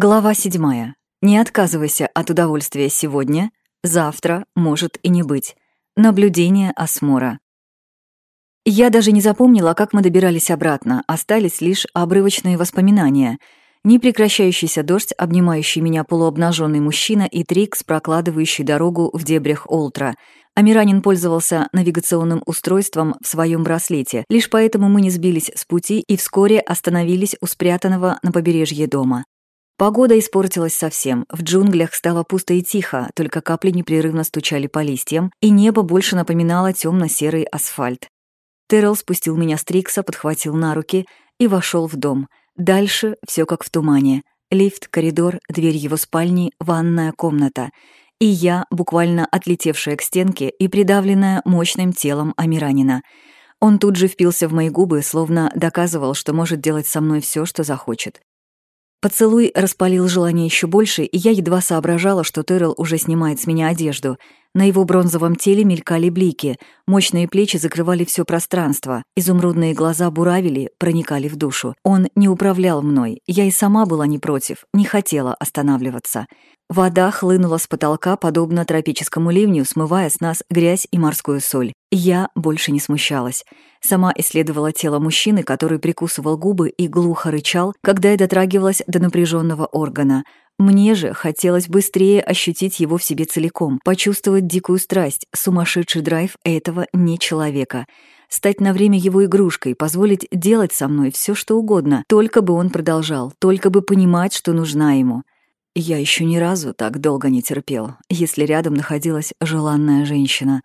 Глава седьмая. Не отказывайся от удовольствия сегодня, завтра может и не быть. Наблюдение осмора. Я даже не запомнила, как мы добирались обратно, остались лишь обрывочные воспоминания. Непрекращающийся дождь, обнимающий меня полуобнаженный мужчина и Трикс, прокладывающий дорогу в дебрях Олтра. Амиранин пользовался навигационным устройством в своем браслете, лишь поэтому мы не сбились с пути и вскоре остановились у спрятанного на побережье дома. Погода испортилась совсем. В джунглях стало пусто и тихо, только капли непрерывно стучали по листьям, и небо больше напоминало темно-серый асфальт. Террell спустил меня с Трикса, подхватил на руки и вошел в дом. Дальше все как в тумане. Лифт, коридор, дверь его спальни, ванная комната. И я, буквально отлетевшая к стенке и придавленная мощным телом Амиранина. Он тут же впился в мои губы, словно доказывал, что может делать со мной все, что захочет. Поцелуй распалил желание еще больше, и я едва соображала, что Террell уже снимает с меня одежду. На его бронзовом теле мелькали блики, мощные плечи закрывали все пространство, изумрудные глаза буравили, проникали в душу. Он не управлял мной, я и сама была не против, не хотела останавливаться. Вода хлынула с потолка, подобно тропическому ливню, смывая с нас грязь и морскую соль. Я больше не смущалась. Сама исследовала тело мужчины, который прикусывал губы и глухо рычал, когда я дотрагивалась до напряженного органа. Мне же хотелось быстрее ощутить его в себе целиком, почувствовать дикую страсть, сумасшедший драйв этого не человека. Стать на время его игрушкой, позволить делать со мной все, что угодно, только бы он продолжал, только бы понимать, что нужна ему. Я еще ни разу так долго не терпел, если рядом находилась желанная женщина.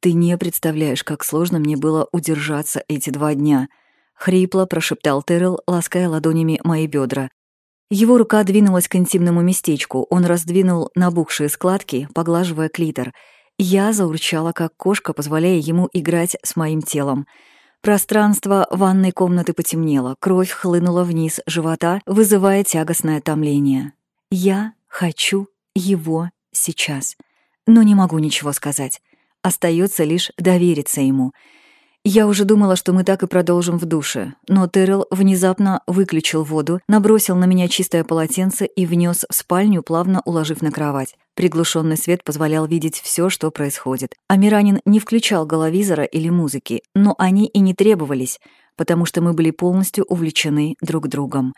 Ты не представляешь, как сложно мне было удержаться эти два дня. Хрипло прошептал Террell, лаская ладонями мои бедра. Его рука двинулась к интимному местечку, он раздвинул набухшие складки, поглаживая клитор. Я заурчала, как кошка, позволяя ему играть с моим телом. Пространство ванной комнаты потемнело, кровь хлынула вниз живота, вызывая тягостное томление. Я хочу его сейчас, но не могу ничего сказать. Остается лишь довериться ему. Я уже думала, что мы так и продолжим в душе, но Террell внезапно выключил воду, набросил на меня чистое полотенце и внес в спальню, плавно уложив на кровать. Приглушенный свет позволял видеть все, что происходит. Амиранин не включал головизора или музыки, но они и не требовались, потому что мы были полностью увлечены друг другом.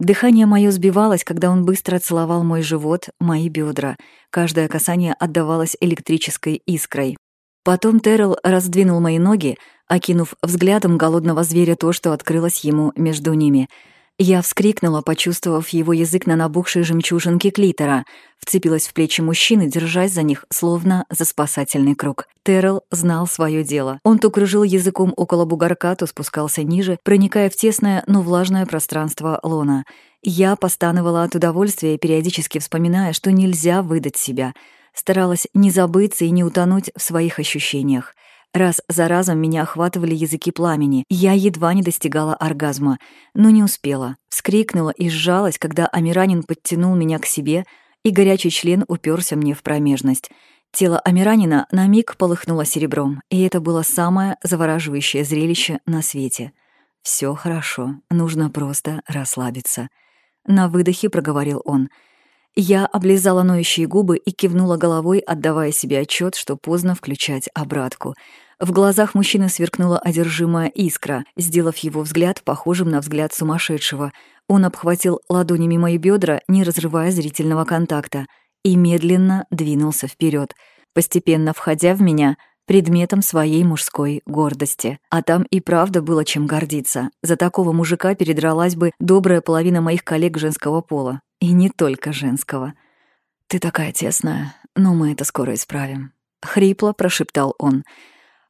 Дыхание мое сбивалось, когда он быстро целовал мой живот, мои бедра. Каждое касание отдавалось электрической искрой. Потом Террell раздвинул мои ноги, окинув взглядом голодного зверя то, что открылось ему между ними — я вскрикнула, почувствовав его язык на набухшей жемчужинке клитора, вцепилась в плечи мужчины, держась за них, словно за спасательный круг. Террell знал свое дело. Он то кружил языком около бугорка, то спускался ниже, проникая в тесное, но влажное пространство лона. Я постановала от удовольствия, периодически вспоминая, что нельзя выдать себя. Старалась не забыться и не утонуть в своих ощущениях. Раз за разом меня охватывали языки пламени. Я едва не достигала оргазма, но не успела. Вскрикнула и сжалась, когда Амиранин подтянул меня к себе, и горячий член уперся мне в промежность. Тело Амиранина на миг полыхнуло серебром, и это было самое завораживающее зрелище на свете. Все хорошо, нужно просто расслабиться. На выдохе проговорил он — я облизала ноющие губы и кивнула головой, отдавая себе отчет, что поздно включать обратку. В глазах мужчины сверкнула одержимая искра, сделав его взгляд похожим на взгляд сумасшедшего. Он обхватил ладонями мои бедра, не разрывая зрительного контакта, и медленно двинулся вперед, постепенно входя в меня предметом своей мужской гордости. А там и правда было чем гордиться. За такого мужика передралась бы добрая половина моих коллег женского пола. И не только женского. «Ты такая тесная, но мы это скоро исправим», — хрипло прошептал он.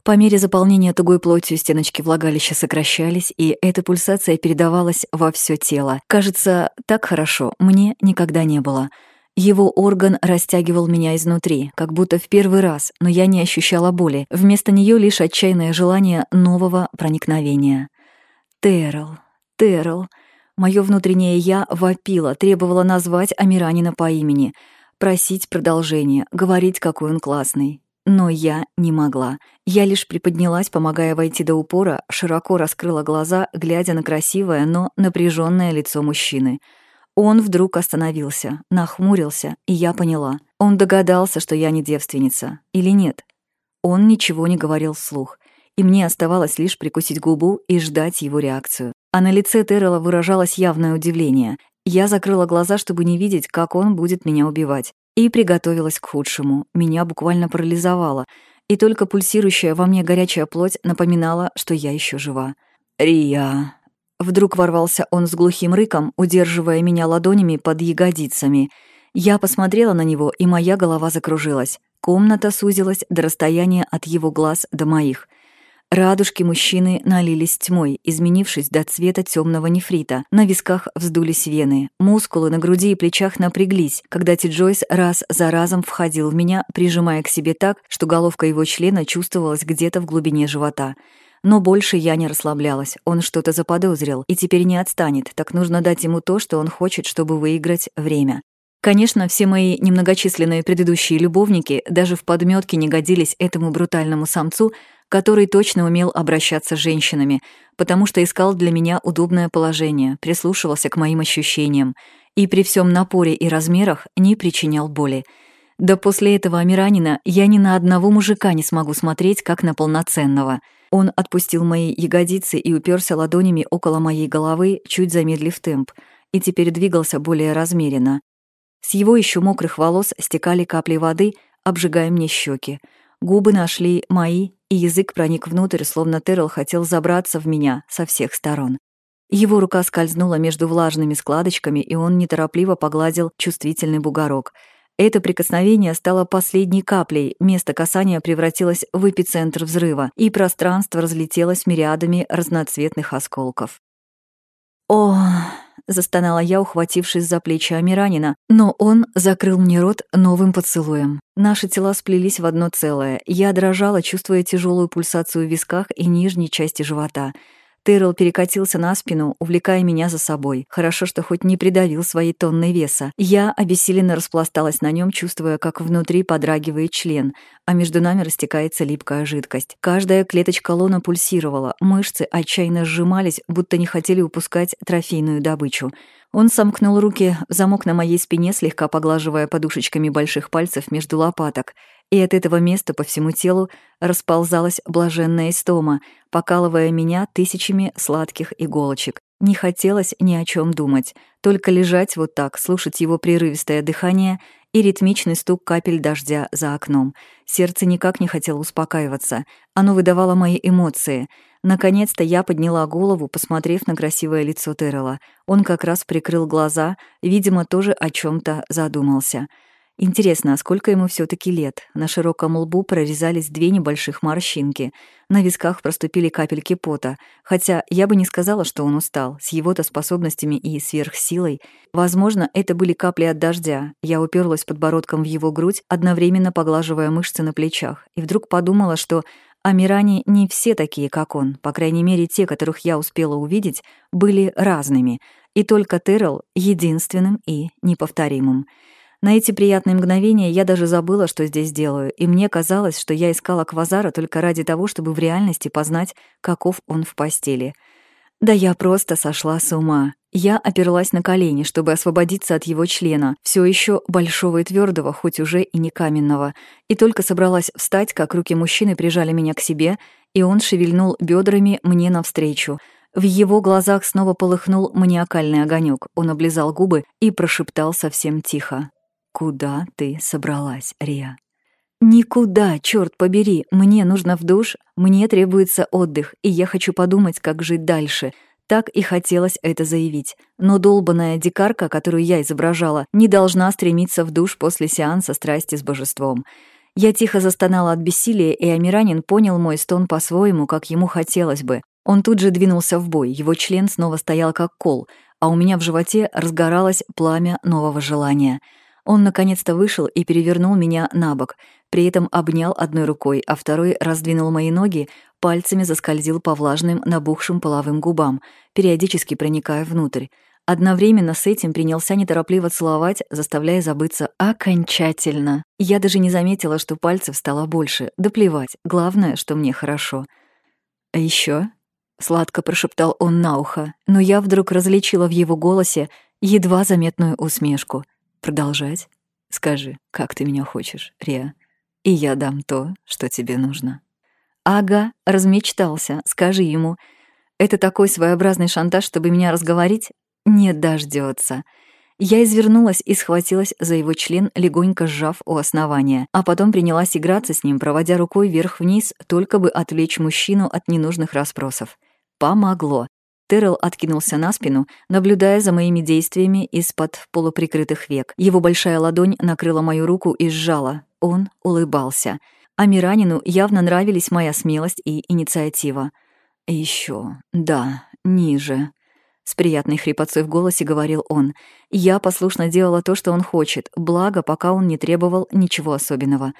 По мере заполнения тугой плотью стеночки влагалища сокращались, и эта пульсация передавалась во все тело. Кажется, так хорошо мне никогда не было. Его орган растягивал меня изнутри, как будто в первый раз, но я не ощущала боли. Вместо нее лишь отчаянное желание нового проникновения. Террел, Террел, Мое внутреннее «я» вопило, требовало назвать Амиранина по имени, просить продолжения, говорить, какой он классный. Но я не могла. Я лишь приподнялась, помогая войти до упора, широко раскрыла глаза, глядя на красивое, но напряженное лицо мужчины. Он вдруг остановился, нахмурился, и я поняла. Он догадался, что я не девственница. Или нет? Он ничего не говорил вслух, и мне оставалось лишь прикусить губу и ждать его реакцию. А на лице Террела выражалось явное удивление. Я закрыла глаза, чтобы не видеть, как он будет меня убивать, и приготовилась к худшему. Меня буквально парализовало, и только пульсирующая во мне горячая плоть напоминала, что я еще жива. «Рия!» Вдруг ворвался он с глухим рыком, удерживая меня ладонями под ягодицами. Я посмотрела на него, и моя голова закружилась. Комната сузилась до расстояния от его глаз до моих. Радужки мужчины налились тьмой, изменившись до цвета темного нефрита. На висках вздулись вены. Мускулы на груди и плечах напряглись, когда Ти Джойс раз за разом входил в меня, прижимая к себе так, что головка его члена чувствовалась где-то в глубине живота. Но больше я не расслаблялась. Он что-то заподозрил и теперь не отстанет, так нужно дать ему то, что он хочет, чтобы выиграть время. Конечно, все мои немногочисленные предыдущие любовники даже в подметке не годились этому брутальному самцу, который точно умел обращаться с женщинами, потому что искал для меня удобное положение, прислушивался к моим ощущениям и при всем напоре и размерах не причинял боли. Да после этого Амиранина я ни на одного мужика не смогу смотреть, как на полноценного. Он отпустил мои ягодицы и уперся ладонями около моей головы, чуть замедлив темп, и теперь двигался более размеренно. С его еще мокрых волос стекали капли воды, обжигая мне щеки. Губы нашли мои, и язык проник внутрь, словно Террел хотел забраться в меня со всех сторон. Его рука скользнула между влажными складочками, и он неторопливо погладил чувствительный бугорок. Это прикосновение стало последней каплей, место касания превратилось в эпицентр взрыва, и пространство разлетелось мириадами разноцветных осколков. О, застонала я, ухватившись за плечи Амиранина, но он закрыл мне рот новым поцелуем. Наши тела сплелись в одно целое. Я дрожала, чувствуя тяжелую пульсацию в висках и нижней части живота. Террел перекатился на спину, увлекая меня за собой. Хорошо, что хоть не придавил своей тонны веса. Я обессиленно распласталась на нем, чувствуя, как внутри подрагивает член, а между нами растекается липкая жидкость. Каждая клеточка лона пульсировала, мышцы отчаянно сжимались, будто не хотели упускать трофейную добычу. Он сомкнул руки в замок на моей спине, слегка поглаживая подушечками больших пальцев между лопаток и от этого места по всему телу расползалась блаженная истома, покалывая меня тысячами сладких иголочек. Не хотелось ни о чем думать, только лежать вот так, слушать его прерывистое дыхание и ритмичный стук капель дождя за окном. Сердце никак не хотело успокаиваться. Оно выдавало мои эмоции. Наконец-то я подняла голову, посмотрев на красивое лицо Террела. Он как раз прикрыл глаза, видимо, тоже о чем то задумался. Интересно, а сколько ему все таки лет? На широком лбу прорезались две небольших морщинки. На висках проступили капельки пота. Хотя я бы не сказала, что он устал. С его-то способностями и сверхсилой. Возможно, это были капли от дождя. Я уперлась подбородком в его грудь, одновременно поглаживая мышцы на плечах. И вдруг подумала, что Амиране не все такие, как он. По крайней мере, те, которых я успела увидеть, были разными. И только Террell — единственным и неповторимым. На эти приятные мгновения я даже забыла, что здесь делаю, и мне казалось, что я искала Квазара только ради того, чтобы в реальности познать, каков он в постели. Да я просто сошла с ума. Я оперлась на колени, чтобы освободиться от его члена, все еще большого и твердого, хоть уже и не каменного, и только собралась встать, как руки мужчины прижали меня к себе, и он шевельнул бедрами мне навстречу. В его глазах снова полыхнул маниакальный огонек. Он облизал губы и прошептал совсем тихо. «Куда ты собралась, Риа?» «Никуда, черт побери, мне нужно в душ, мне требуется отдых, и я хочу подумать, как жить дальше». Так и хотелось это заявить. Но долбаная дикарка, которую я изображала, не должна стремиться в душ после сеанса страсти с божеством. Я тихо застонала от бессилия, и Амиранин понял мой стон по-своему, как ему хотелось бы. Он тут же двинулся в бой, его член снова стоял как кол, а у меня в животе разгоралось пламя нового желания — он наконец-то вышел и перевернул меня на бок, при этом обнял одной рукой, а второй раздвинул мои ноги, пальцами заскользил по влажным, набухшим половым губам, периодически проникая внутрь. Одновременно с этим принялся неторопливо целовать, заставляя забыться окончательно. Я даже не заметила, что пальцев стало больше. Да плевать, главное, что мне хорошо. «А еще? сладко прошептал он на ухо, но я вдруг различила в его голосе едва заметную усмешку. «Продолжать? Скажи, как ты меня хочешь, Риа, и я дам то, что тебе нужно». «Ага, размечтался, скажи ему. Это такой своеобразный шантаж, чтобы меня разговорить? Не дождется. Я извернулась и схватилась за его член, легонько сжав у основания, а потом принялась играться с ним, проводя рукой вверх-вниз, только бы отвлечь мужчину от ненужных расспросов. Помогло. Террell откинулся на спину, наблюдая за моими действиями из-под полуприкрытых век. Его большая ладонь накрыла мою руку и сжала. Он улыбался. А Миранину явно нравились моя смелость и инициатива. Еще, да, ниже. С приятной хрипотцой в голосе говорил он. Я послушно делала то, что он хочет, благо, пока он не требовал ничего особенного.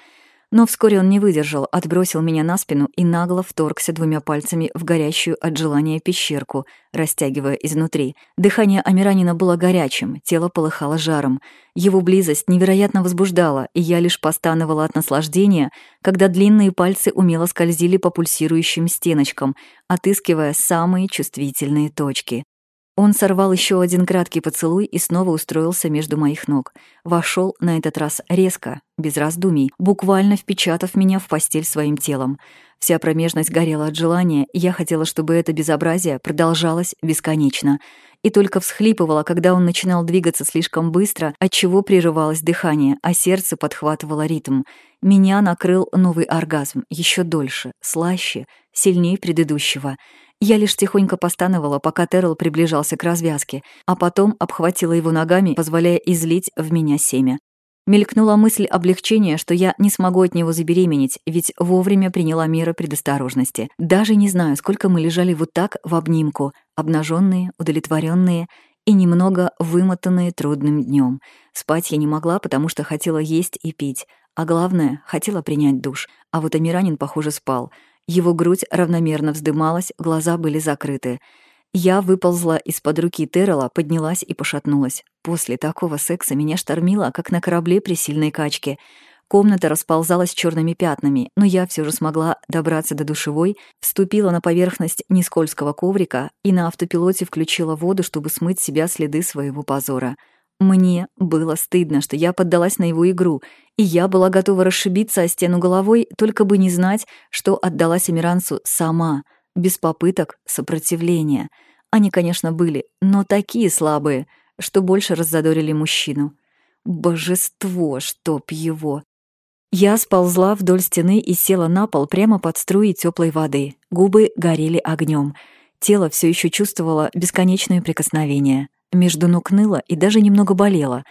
Но вскоре он не выдержал, отбросил меня на спину и нагло вторгся двумя пальцами в горящую от желания пещерку, растягивая изнутри. Дыхание Амиранина было горячим, тело полыхало жаром. Его близость невероятно возбуждала, и я лишь постановала от наслаждения, когда длинные пальцы умело скользили по пульсирующим стеночкам, отыскивая самые чувствительные точки. Он сорвал еще один краткий поцелуй и снова устроился между моих ног. Вошел на этот раз резко, без раздумий, буквально впечатав меня в постель своим телом. Вся промежность горела от желания, я хотела, чтобы это безобразие продолжалось бесконечно. И только всхлипывала, когда он начинал двигаться слишком быстро, отчего прерывалось дыхание, а сердце подхватывало ритм. Меня накрыл новый оргазм, еще дольше, слаще, сильнее предыдущего — я лишь тихонько постановала, пока Террell приближался к развязке, а потом обхватила его ногами, позволяя излить в меня семя. Мелькнула мысль облегчения, что я не смогу от него забеременеть, ведь вовремя приняла меры предосторожности. Даже не знаю, сколько мы лежали вот так в обнимку, обнаженные, удовлетворенные и немного вымотанные трудным днем. Спать я не могла, потому что хотела есть и пить, а главное, хотела принять душ. А вот Амиранин, похоже, спал — его грудь равномерно вздымалась, глаза были закрыты. Я выползла из-под руки Террела, поднялась и пошатнулась. После такого секса меня штормило, как на корабле при сильной качке. Комната расползалась черными пятнами, но я все же смогла добраться до душевой, вступила на поверхность нескользкого коврика и на автопилоте включила воду, чтобы смыть себя следы своего позора — мне было стыдно, что я поддалась на его игру, и я была готова расшибиться о стену головой, только бы не знать, что отдалась Эмирансу сама, без попыток сопротивления. Они, конечно, были, но такие слабые, что больше раззадорили мужчину. Божество, чтоб его! Я сползла вдоль стены и села на пол прямо под струи теплой воды. Губы горели огнем. Тело все еще чувствовало бесконечные прикосновения. Между ног ныло и даже немного болело.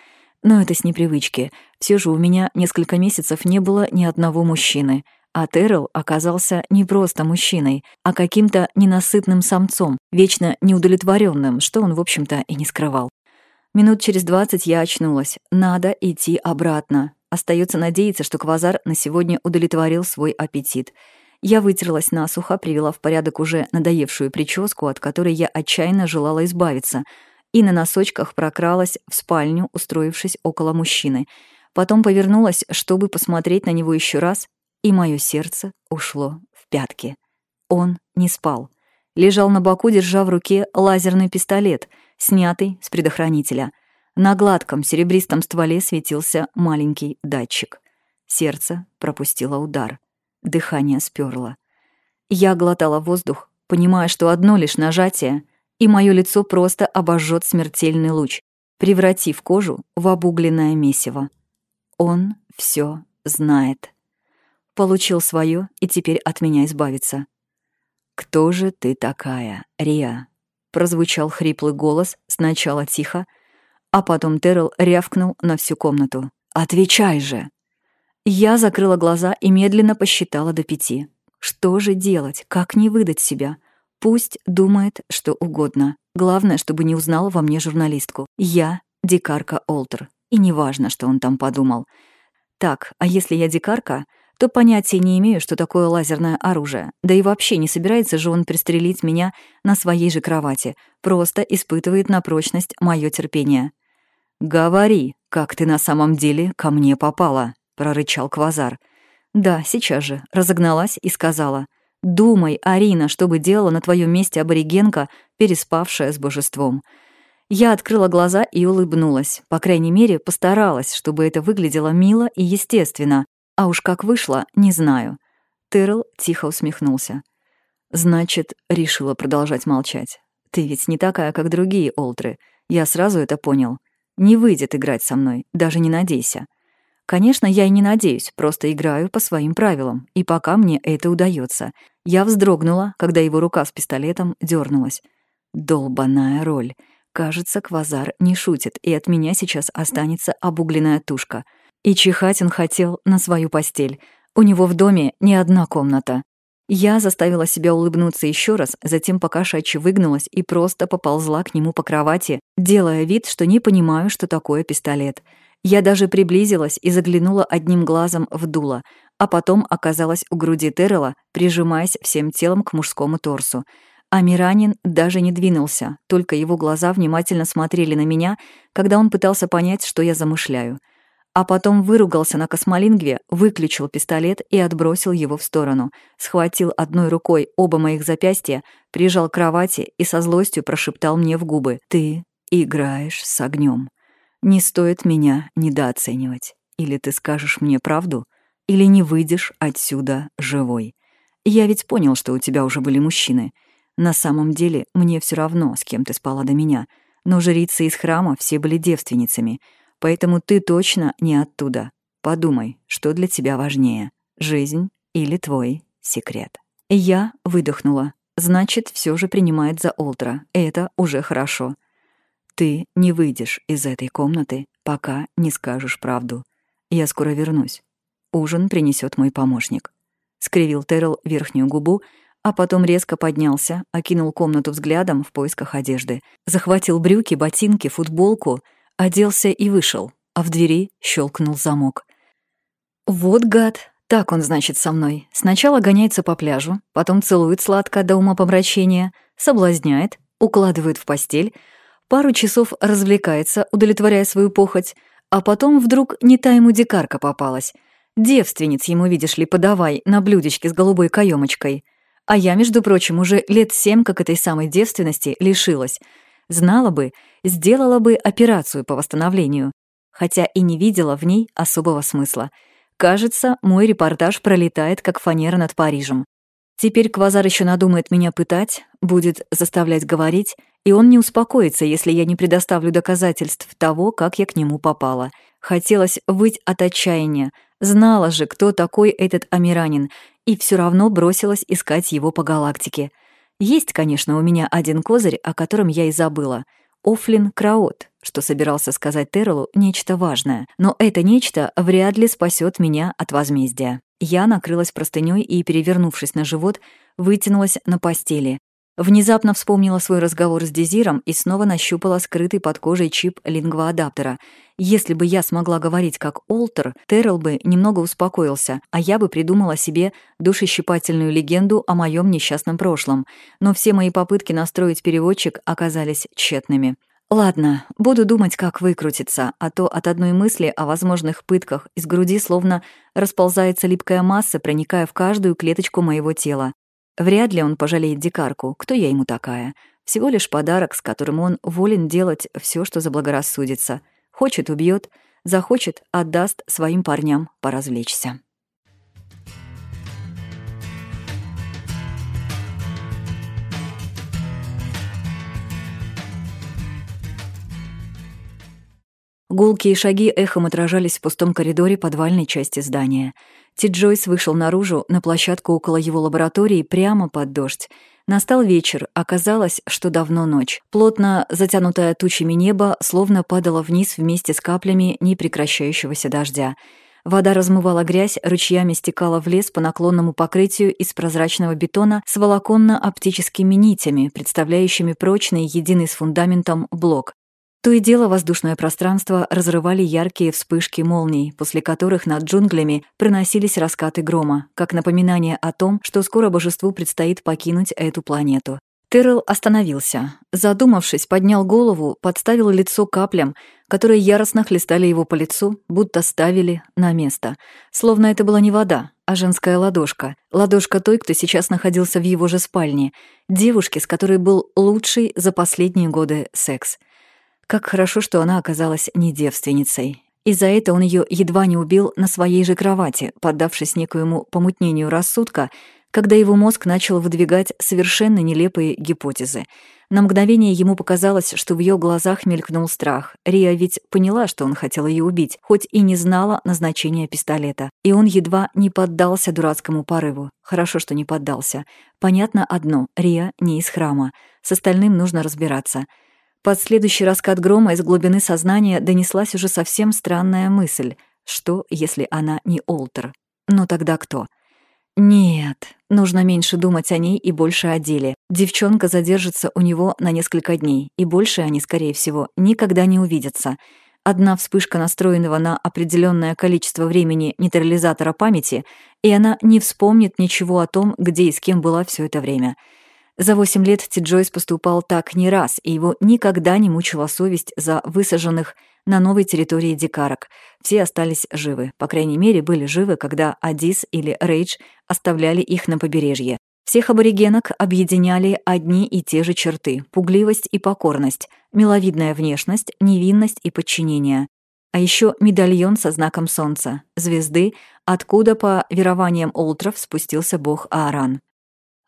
Но это с непривычки. Все же у меня несколько месяцев не было ни одного мужчины. А Террell оказался не просто мужчиной, а каким-то ненасытным самцом, вечно неудовлетворенным, что он, в общем-то, и не скрывал. Минут через двадцать я очнулась. Надо идти обратно. Остается надеяться, что Квазар на сегодня удовлетворил свой аппетит. Я вытерлась насухо, привела в порядок уже надоевшую прическу, от которой я отчаянно желала избавиться — и на носочках прокралась в спальню, устроившись около мужчины. Потом повернулась, чтобы посмотреть на него еще раз, и мое сердце ушло в пятки. Он не спал. Лежал на боку, держа в руке лазерный пистолет, снятый с предохранителя. На гладком серебристом стволе светился маленький датчик. Сердце пропустило удар. Дыхание сперло. Я глотала воздух, понимая, что одно лишь нажатие, и мое лицо просто обожжет смертельный луч, превратив кожу в обугленное месиво. Он все знает. Получил свое и теперь от меня избавится. «Кто же ты такая, Риа?» Прозвучал хриплый голос, сначала тихо, а потом Террell рявкнул на всю комнату. «Отвечай же!» Я закрыла глаза и медленно посчитала до пяти. Что же делать? Как не выдать себя? Пусть думает что угодно. Главное, чтобы не узнала во мне журналистку. Я — дикарка Олтер. И неважно, что он там подумал. Так, а если я дикарка, то понятия не имею, что такое лазерное оружие. Да и вообще не собирается же он пристрелить меня на своей же кровати. Просто испытывает на прочность мое терпение. «Говори, как ты на самом деле ко мне попала», — прорычал Квазар. «Да, сейчас же», — разогналась и сказала — Думай, Арина, что бы делала на твоем месте аборигенка, переспавшая с божеством. Я открыла глаза и улыбнулась. По крайней мере, постаралась, чтобы это выглядело мило и естественно. А уж как вышло, не знаю. Террell тихо усмехнулся. «Значит, решила продолжать молчать. Ты ведь не такая, как другие Олтры. Я сразу это понял. Не выйдет играть со мной, даже не надейся. Конечно, я и не надеюсь, просто играю по своим правилам, и пока мне это удается. Я вздрогнула, когда его рука с пистолетом дернулась. Долбаная роль. Кажется, Квазар не шутит, и от меня сейчас останется обугленная тушка. И чихать он хотел на свою постель. У него в доме не одна комната. Я заставила себя улыбнуться еще раз, затем покошачьи выгнулась и просто поползла к нему по кровати, делая вид, что не понимаю, что такое пистолет. Я даже приблизилась и заглянула одним глазом в дуло, а потом оказалась у груди Террела, прижимаясь всем телом к мужскому торсу. А Миранин даже не двинулся, только его глаза внимательно смотрели на меня, когда он пытался понять, что я замышляю — а потом выругался на космолингве, выключил пистолет и отбросил его в сторону, схватил одной рукой оба моих запястья, прижал к кровати и со злостью прошептал мне в губы «Ты играешь с огнем. Не стоит меня недооценивать. Или ты скажешь мне правду, или не выйдешь отсюда живой. Я ведь понял, что у тебя уже были мужчины. На самом деле мне все равно, с кем ты спала до меня, но жрицы из храма все были девственницами — Поэтому ты точно не оттуда. Подумай, что для тебя важнее — жизнь или твой секрет. Я выдохнула. Значит, все же принимает за Олтра. Это уже хорошо. Ты не выйдешь из этой комнаты, пока не скажешь правду. Я скоро вернусь. Ужин принесет мой помощник. Скривил Террел верхнюю губу, а потом резко поднялся, окинул комнату взглядом в поисках одежды. Захватил брюки, ботинки, футболку — оделся и вышел, а в двери щелкнул замок. Вот гад, так он, значит, со мной. Сначала гоняется по пляжу, потом целует сладко до умопомрачения, соблазняет, укладывает в постель, пару часов развлекается, удовлетворяя свою похоть, а потом вдруг не та ему дикарка попалась. Девственниц ему, видишь ли, подавай на блюдечке с голубой каемочкой. А я, между прочим, уже лет семь как этой самой девственности лишилась — Знала бы, сделала бы операцию по восстановлению, хотя и не видела в ней особого смысла. Кажется, мой репортаж пролетает, как фанера над Парижем. Теперь Квазар еще надумает меня пытать, будет заставлять говорить, и он не успокоится, если я не предоставлю доказательств того, как я к нему попала. Хотелось выть от отчаяния. Знала же, кто такой этот Амиранин, и все равно бросилась искать его по галактике — есть, конечно, у меня один козырь, о котором я и забыла. Офлин Краот, что собирался сказать Террелу нечто важное. Но это нечто вряд ли спасет меня от возмездия. Я накрылась простыней и, перевернувшись на живот, вытянулась на постели. Внезапно вспомнила свой разговор с Дезиром и снова нащупала скрытый под кожей чип лингвоадаптера. Если бы я смогла говорить как Олтер, Террел бы немного успокоился, а я бы придумала себе душещипательную легенду о моем несчастном прошлом. Но все мои попытки настроить переводчик оказались тщетными. Ладно, буду думать, как выкрутиться, а то от одной мысли о возможных пытках из груди словно расползается липкая масса, проникая в каждую клеточку моего тела. Вряд ли он пожалеет дикарку, кто я ему такая. Всего лишь подарок, с которым он волен делать все, что заблагорассудится. Хочет — убьет, захочет — отдаст своим парням поразвлечься. Гулкие шаги эхом отражались в пустом коридоре подвальной части здания — Ти Джойс вышел наружу, на площадку около его лаборатории, прямо под дождь. Настал вечер, оказалось, что давно ночь. Плотно затянутое тучами небо словно падало вниз вместе с каплями непрекращающегося дождя. Вода размывала грязь, ручьями стекала в лес по наклонному покрытию из прозрачного бетона с волоконно-оптическими нитями, представляющими прочный, единый с фундаментом блок. То и дело воздушное пространство разрывали яркие вспышки молний, после которых над джунглями проносились раскаты грома, как напоминание о том, что скоро божеству предстоит покинуть эту планету. Террell остановился. Задумавшись, поднял голову, подставил лицо каплям, которые яростно хлестали его по лицу, будто ставили на место. Словно это была не вода, а женская ладошка. Ладошка той, кто сейчас находился в его же спальне. Девушки, с которой был лучший за последние годы секс. Как хорошо, что она оказалась не девственницей. И за это он ее едва не убил на своей же кровати, поддавшись некоему помутнению рассудка, когда его мозг начал выдвигать совершенно нелепые гипотезы. На мгновение ему показалось, что в ее глазах мелькнул страх. Рия ведь поняла, что он хотел ее убить, хоть и не знала назначения пистолета. И он едва не поддался дурацкому порыву. Хорошо, что не поддался. Понятно одно — Рия не из храма. С остальным нужно разбираться. Под следующий раскат грома из глубины сознания донеслась уже совсем странная мысль. Что, если она не Олтер? Но тогда кто? — нет, нужно меньше думать о ней и больше о деле. Девчонка задержится у него на несколько дней, и больше они, скорее всего, никогда не увидятся. Одна вспышка настроенного на определенное количество времени нейтрализатора памяти, и она не вспомнит ничего о том, где и с кем была все это время. За восемь лет Ти Джойс поступал так не раз, и его никогда не мучила совесть за высаженных на новой территории дикарок. Все остались живы. По крайней мере, были живы, когда Адис или Рейдж оставляли их на побережье. Всех аборигенок объединяли одни и те же черты — пугливость и покорность, миловидная внешность, невинность и подчинение. А еще медальон со знаком солнца, звезды, откуда, по верованиям Олтров, спустился бог Ааран.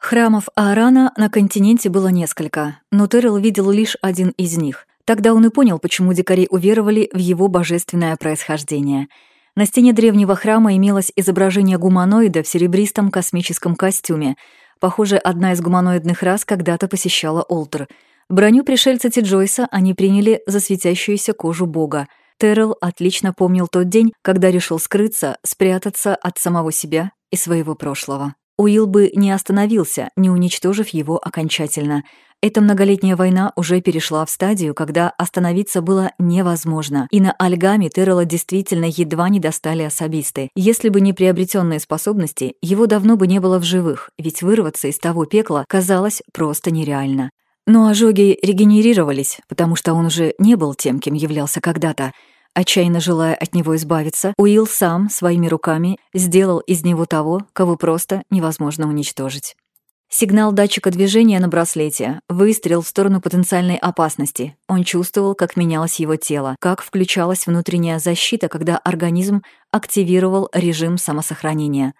Храмов Аарана на континенте было несколько, но Террell видел лишь один из них — Тогда он и понял, почему дикари уверовали в его божественное происхождение. На стене древнего храма имелось изображение гуманоида в серебристом космическом костюме. Похоже, одна из гуманоидных рас когда-то посещала Олтер. Броню пришельца Ти Джойса они приняли за светящуюся кожу бога. Террell отлично помнил тот день, когда решил скрыться, спрятаться от самого себя и своего прошлого. Уилл бы не остановился, не уничтожив его окончательно. Эта многолетняя война уже перешла в стадию, когда остановиться было невозможно, и на Альгаме Террела действительно едва не достали особисты. Если бы не приобретенные способности, его давно бы не было в живых, ведь вырваться из того пекла казалось просто нереально. Но ожоги регенерировались, потому что он уже не был тем, кем являлся когда-то. Отчаянно желая от него избавиться, Уилл сам своими руками сделал из него того, кого просто невозможно уничтожить. Сигнал датчика движения на браслете, выстрел в сторону потенциальной опасности. Он чувствовал, как менялось его тело, как включалась внутренняя защита, когда организм активировал режим самосохранения.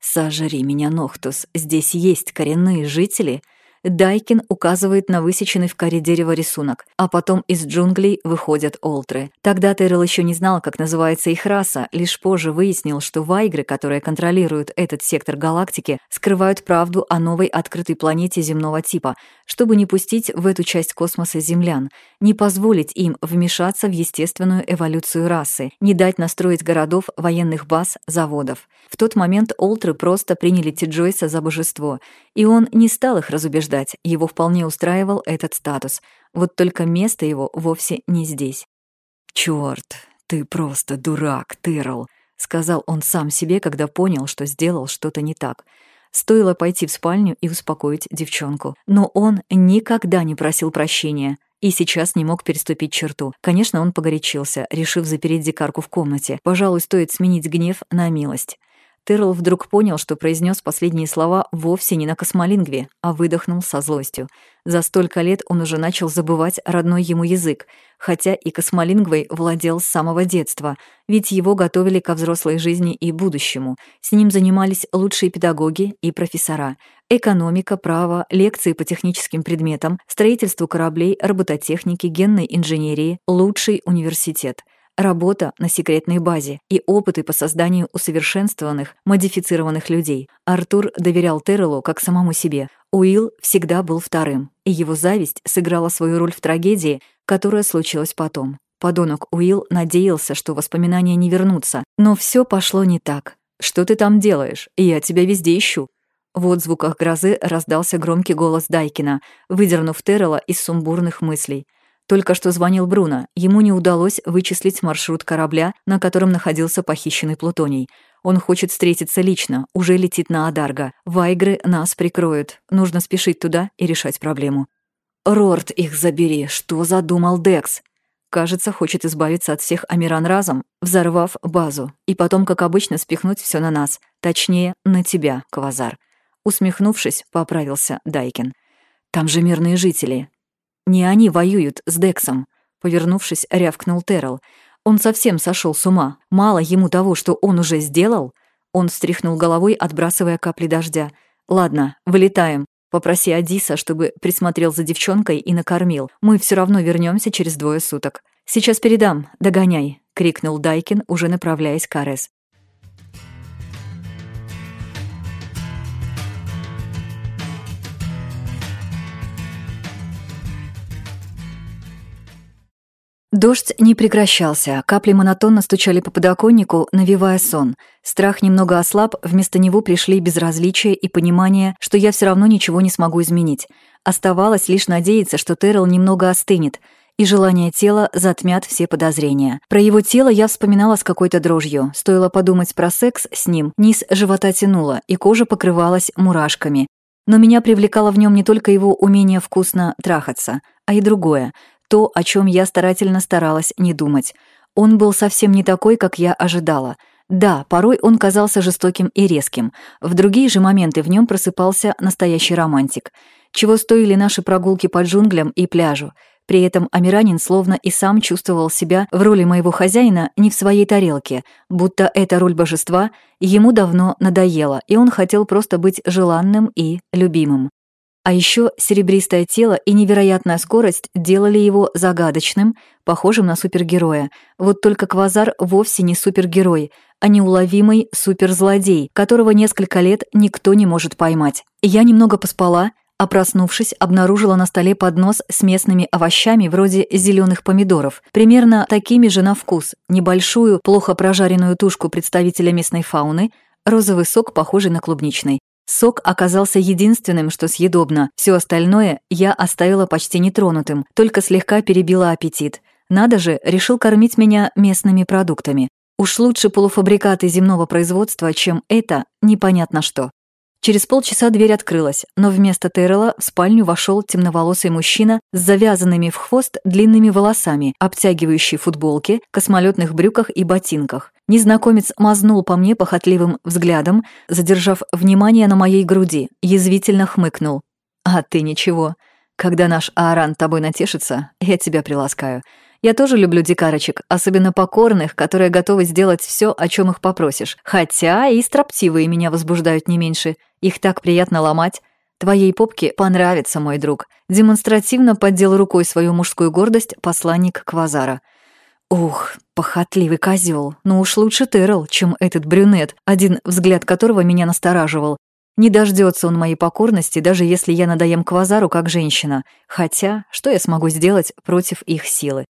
«Сожри меня, Нохтус, здесь есть коренные жители», Дайкин указывает на высеченный в коре дерева рисунок, а потом из джунглей выходят олтры. Тогда Террell еще не знал, как называется их раса, лишь позже выяснил, что вайгры, которые контролируют этот сектор галактики, скрывают правду о новой открытой планете земного типа, чтобы не пустить в эту часть космоса землян, не позволить им вмешаться в естественную эволюцию расы, не дать настроить городов, военных баз, заводов. В тот момент олтры просто приняли Ти Джойса за божество, и он не стал их разубеждать, его вполне устраивал этот статус. Вот только место его вовсе не здесь. «Чёрт, ты просто дурак, Террell», — сказал он сам себе, когда понял, что сделал что-то не так. Стоило пойти в спальню и успокоить девчонку. Но он никогда не просил прощения и сейчас не мог переступить черту. Конечно, он погорячился, решив запереть дикарку в комнате. Пожалуй, стоит сменить гнев на милость. Террell вдруг понял, что произнес последние слова вовсе не на космолингве, а выдохнул со злостью. За столько лет он уже начал забывать родной ему язык, хотя и космолингвой владел с самого детства, ведь его готовили ко взрослой жизни и будущему. С ним занимались лучшие педагоги и профессора. Экономика, право, лекции по техническим предметам, строительству кораблей, робототехники, генной инженерии, лучший университет — работа на секретной базе и опыты по созданию усовершенствованных, модифицированных людей. Артур доверял Террелу как самому себе. Уилл всегда был вторым, и его зависть сыграла свою роль в трагедии, которая случилась потом. Подонок Уилл надеялся, что воспоминания не вернутся, но все пошло не так. «Что ты там делаешь? Я тебя везде ищу». В отзвуках грозы раздался громкий голос Дайкина, выдернув Террела из сумбурных мыслей — только что звонил Бруно. Ему не удалось вычислить маршрут корабля, на котором находился похищенный плутоний. Он хочет встретиться лично, уже летит на Адарга. Вайгры нас прикроют. Нужно спешить туда и решать проблему. Рорд их забери, что задумал Декс? Кажется, хочет избавиться от всех Амиран разом, взорвав базу, и потом, как обычно, спихнуть все на нас. Точнее, на тебя, Квазар. Усмехнувшись, поправился Дайкин. Там же мирные жители. Не они воюют с Дексом. Повернувшись, рявкнул Террел. Он совсем сошел с ума. Мало ему того, что он уже сделал. Он встряхнул головой, отбрасывая капли дождя. «Ладно, вылетаем. Попроси Адиса, чтобы присмотрел за девчонкой и накормил. Мы все равно вернемся через двое суток. Сейчас передам. Догоняй!» — крикнул Дайкин, уже направляясь к Арес. Дождь не прекращался, капли монотонно стучали по подоконнику, навевая сон. Страх немного ослаб, вместо него пришли безразличие и понимание, что я все равно ничего не смогу изменить. Оставалось лишь надеяться, что Террел немного остынет, и желание тела затмят все подозрения. Про его тело я вспоминала с какой-то дрожью. Стоило подумать про секс с ним, низ живота тянуло, и кожа покрывалась мурашками. Но меня привлекало в нем не только его умение вкусно трахаться, а и другое — то, о чем я старательно старалась не думать. Он был совсем не такой, как я ожидала. Да, порой он казался жестоким и резким. В другие же моменты в нем просыпался настоящий романтик. Чего стоили наши прогулки по джунглям и пляжу. При этом Амиранин словно и сам чувствовал себя в роли моего хозяина не в своей тарелке, будто эта роль божества ему давно надоела, и он хотел просто быть желанным и любимым. А еще серебристое тело и невероятная скорость делали его загадочным, похожим на супергероя. Вот только Квазар вовсе не супергерой, а неуловимый суперзлодей, которого несколько лет никто не может поймать. Я немного поспала, а проснувшись, обнаружила на столе поднос с местными овощами вроде зеленых помидоров, примерно такими же на вкус, небольшую, плохо прожаренную тушку представителя местной фауны, розовый сок, похожий на клубничный, Сок оказался единственным, что съедобно. Все остальное я оставила почти нетронутым, только слегка перебила аппетит. Надо же, решил кормить меня местными продуктами. Уж лучше полуфабрикаты земного производства, чем это, непонятно что. Через полчаса дверь открылась, но вместо Террела в спальню вошел темноволосый мужчина с завязанными в хвост длинными волосами, обтягивающий футболки, космолетных брюках и ботинках. Незнакомец мазнул по мне похотливым взглядом, задержав внимание на моей груди, язвительно хмыкнул. «А ты ничего. Когда наш Ааран тобой натешится, я тебя приласкаю. Я тоже люблю дикарочек, особенно покорных, которые готовы сделать все, о чем их попросишь. Хотя и строптивые меня возбуждают не меньше. Их так приятно ломать. Твоей попке понравится, мой друг. Демонстративно поддел рукой свою мужскую гордость посланник Квазара. Ух, похотливый козел. Ну уж лучше Террел, чем этот брюнет, один взгляд которого меня настораживал. Не дождется он моей покорности, даже если я надоем Квазару как женщина. Хотя, что я смогу сделать против их силы?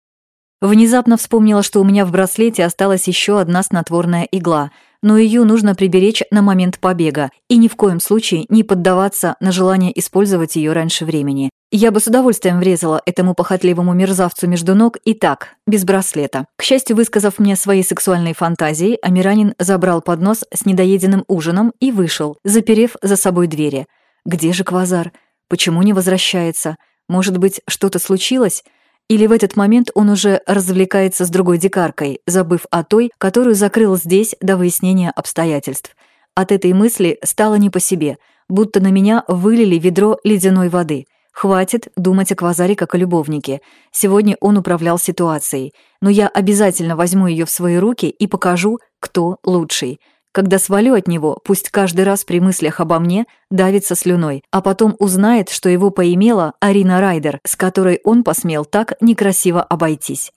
Внезапно вспомнила, что у меня в браслете осталась еще одна снотворная игла, но ее нужно приберечь на момент побега и ни в коем случае не поддаваться на желание использовать ее раньше времени. Я бы с удовольствием врезала этому похотливому мерзавцу между ног и так, без браслета. К счастью, высказав мне свои сексуальные фантазии, Амиранин забрал поднос с недоеденным ужином и вышел, заперев за собой двери. Где же Квазар? Почему не возвращается? Может быть, что-то случилось? Или в этот момент он уже развлекается с другой дикаркой, забыв о той, которую закрыл здесь до выяснения обстоятельств. От этой мысли стало не по себе, будто на меня вылили ведро ледяной воды. Хватит думать о Квазаре как о любовнике. Сегодня он управлял ситуацией, но я обязательно возьму ее в свои руки и покажу, кто лучший. Когда свалю от него, пусть каждый раз при мыслях обо мне давится слюной, а потом узнает, что его поимела Арина Райдер, с которой он посмел так некрасиво обойтись.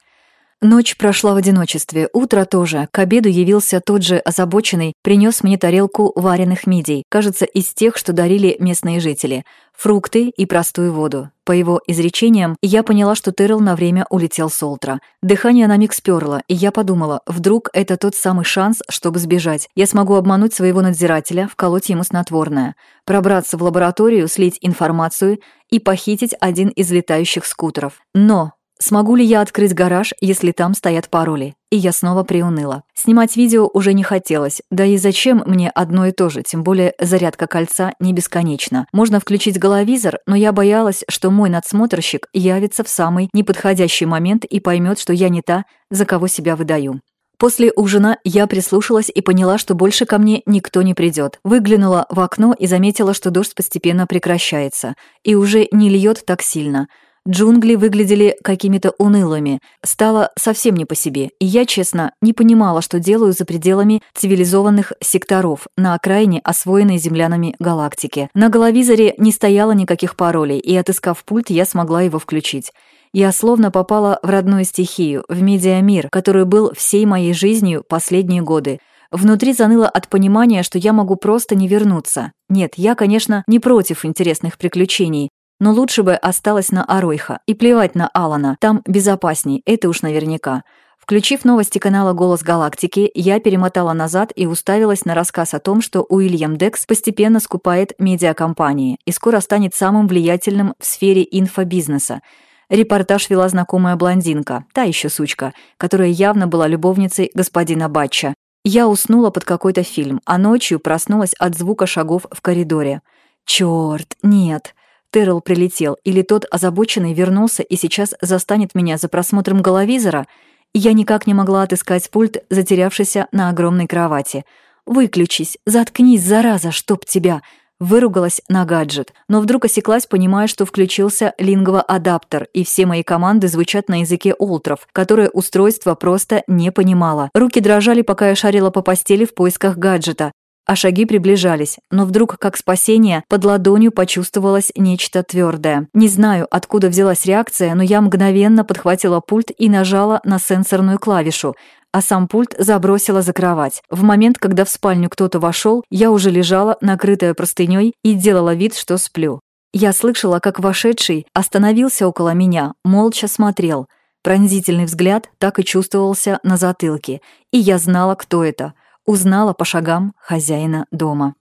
Ночь прошла в одиночестве, утро тоже. К обеду явился тот же озабоченный, принес мне тарелку вареных мидий, кажется, из тех, что дарили местные жители, фрукты и простую воду. По его изречениям, я поняла, что Террел на время улетел с Олтра. Дыхание на миг сперло, и я подумала, вдруг это тот самый шанс, чтобы сбежать. Я смогу обмануть своего надзирателя, вколоть ему снотворное, пробраться в лабораторию, слить информацию и похитить один из летающих скутеров. Но Смогу ли я открыть гараж, если там стоят пароли? И я снова приуныла. Снимать видео уже не хотелось, да и зачем мне одно и то же, тем более зарядка кольца не бесконечна. Можно включить головизор, но я боялась, что мой надсмотрщик явится в самый неподходящий момент и поймет, что я не та, за кого себя выдаю. После ужина я прислушалась и поняла, что больше ко мне никто не придет. Выглянула в окно и заметила, что дождь постепенно прекращается и уже не льет так сильно – Джунгли выглядели какими-то унылыми. Стало совсем не по себе, и я, честно, не понимала, что делаю за пределами цивилизованных секторов на окраине освоенной землянами галактики. На головизоре не стояло никаких паролей, и, отыскав пульт, я смогла его включить. Я словно попала в родную стихию, в медиамир, который был всей моей жизнью последние годы. Внутри заныло от понимания, что я могу просто не вернуться. Нет, я, конечно, не против интересных приключений, но лучше бы осталась на Аройха и плевать на Алана, там безопасней, это уж наверняка. Включив новости канала «Голос Галактики», я перемотала назад и уставилась на рассказ о том, что Уильям Декс постепенно скупает медиакомпании и скоро станет самым влиятельным в сфере инфобизнеса. Репортаж вела знакомая блондинка, та еще сучка, которая явно была любовницей господина Батча. Я уснула под какой-то фильм, а ночью проснулась от звука шагов в коридоре. Черт, нет. Террел прилетел, или тот озабоченный вернулся и сейчас застанет меня за просмотром головизора. Я никак не могла отыскать пульт, затерявшийся на огромной кровати. «Выключись, заткнись, зараза, чтоб тебя!» Выругалась на гаджет, но вдруг осеклась, понимая, что включился лингово-адаптер, и все мои команды звучат на языке олтров, которое устройство просто не понимало. Руки дрожали, пока я шарила по постели в поисках гаджета. А шаги приближались, но вдруг, как спасение, под ладонью почувствовалось нечто твердое. Не знаю, откуда взялась реакция, но я мгновенно подхватила пульт и нажала на сенсорную клавишу, а сам пульт забросила за кровать. В момент, когда в спальню кто-то вошел, я уже лежала, накрытая простыней, и делала вид, что сплю. Я слышала, как вошедший остановился около меня, молча смотрел. Пронзительный взгляд так и чувствовался на затылке, и я знала, кто это. Узнала по шагам хозяина дома.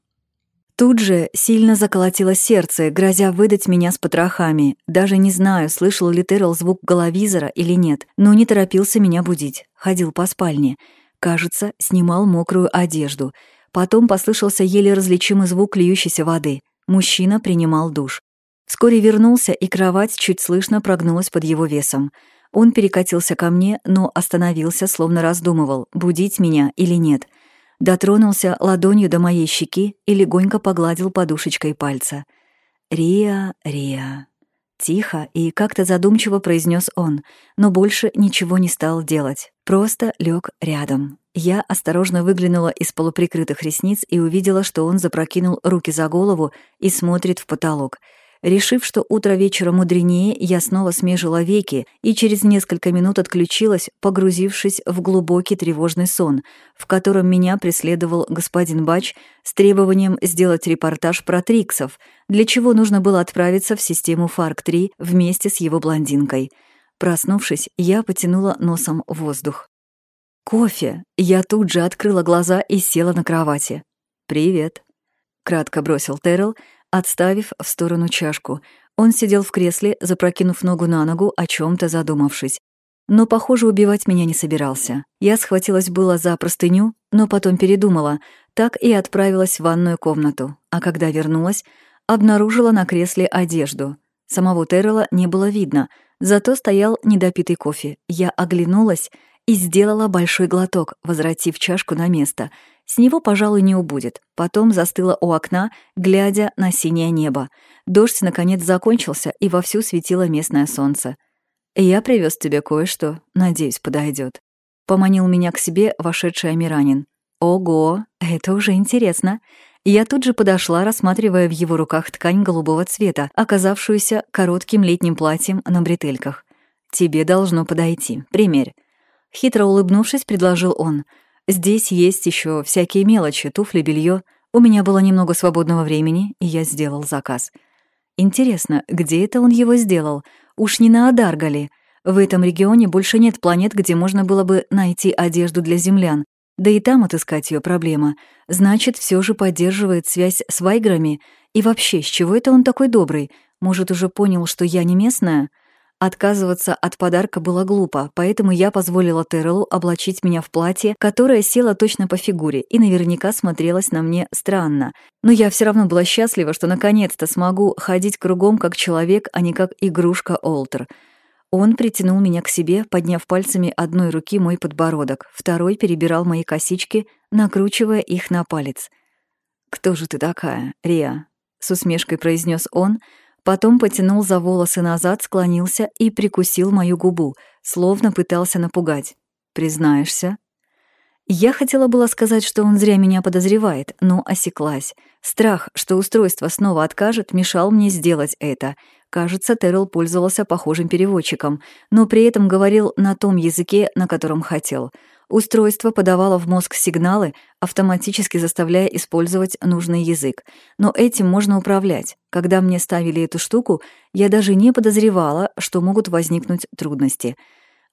Тут же сильно заколотило сердце, грозя выдать меня с потрохами. Даже не знаю, слышал ли Террел звук головизора или нет, но не торопился меня будить. Ходил по спальне. Кажется, снимал мокрую одежду. Потом послышался еле различимый звук льющейся воды. Мужчина принимал душ. Вскоре вернулся, и кровать чуть слышно прогнулась под его весом. Он перекатился ко мне, но остановился, словно раздумывал, будить меня или нет — дотронулся ладонью до моей щеки и легонько погладил подушечкой пальца. «Риа, Риа». Тихо и как-то задумчиво произнес он, но больше ничего не стал делать. Просто лег рядом. Я осторожно выглянула из полуприкрытых ресниц и увидела, что он запрокинул руки за голову и смотрит в потолок — Решив, что утро вечера мудренее, я снова смежила веки и через несколько минут отключилась, погрузившись в глубокий тревожный сон, в котором меня преследовал господин Бач с требованием сделать репортаж про Триксов, для чего нужно было отправиться в систему Фарк-3 вместе с его блондинкой. Проснувшись, я потянула носом воздух. «Кофе!» Я тут же открыла глаза и села на кровати. «Привет!» — кратко бросил Террell, отставив в сторону чашку. Он сидел в кресле, запрокинув ногу на ногу, о чем то задумавшись. Но, похоже, убивать меня не собирался. Я схватилась было за простыню, но потом передумала, так и отправилась в ванную комнату. А когда вернулась, обнаружила на кресле одежду. Самого Террела не было видно, зато стоял недопитый кофе. Я оглянулась и сделала большой глоток, возвратив чашку на место — с него, пожалуй, не убудет. Потом застыла у окна, глядя на синее небо. Дождь, наконец, закончился, и вовсю светило местное солнце. «Я привез тебе кое-что. Надеюсь, подойдет. Поманил меня к себе вошедший амиранин. «Ого, это уже интересно». Я тут же подошла, рассматривая в его руках ткань голубого цвета, оказавшуюся коротким летним платьем на бретельках. «Тебе должно подойти. Примерь». Хитро улыбнувшись, предложил он — Здесь есть еще всякие мелочи, туфли, белье. У меня было немного свободного времени, и я сделал заказ. Интересно, где это он его сделал? Уж не на Адаргале. В этом регионе больше нет планет, где можно было бы найти одежду для землян. Да и там отыскать ее проблема. Значит, все же поддерживает связь с вайграми. И вообще, с чего это он такой добрый? Может, уже понял, что я не местная? Отказываться от подарка было глупо, поэтому я позволила Террелу облачить меня в платье, которое село точно по фигуре и наверняка смотрелось на мне странно. Но я все равно была счастлива, что наконец-то смогу ходить кругом как человек, а не как игрушка Олтер. Он притянул меня к себе, подняв пальцами одной руки мой подбородок, второй перебирал мои косички, накручивая их на палец. «Кто же ты такая, Риа?» — с усмешкой произнес он — Потом потянул за волосы назад, склонился и прикусил мою губу, словно пытался напугать. «Признаешься?» Я хотела было сказать, что он зря меня подозревает, но осеклась. Страх, что устройство снова откажет, мешал мне сделать это. Кажется, Террell пользовался похожим переводчиком, но при этом говорил на том языке, на котором хотел. Устройство подавало в мозг сигналы, автоматически заставляя использовать нужный язык. Но этим можно управлять. Когда мне ставили эту штуку, я даже не подозревала, что могут возникнуть трудности —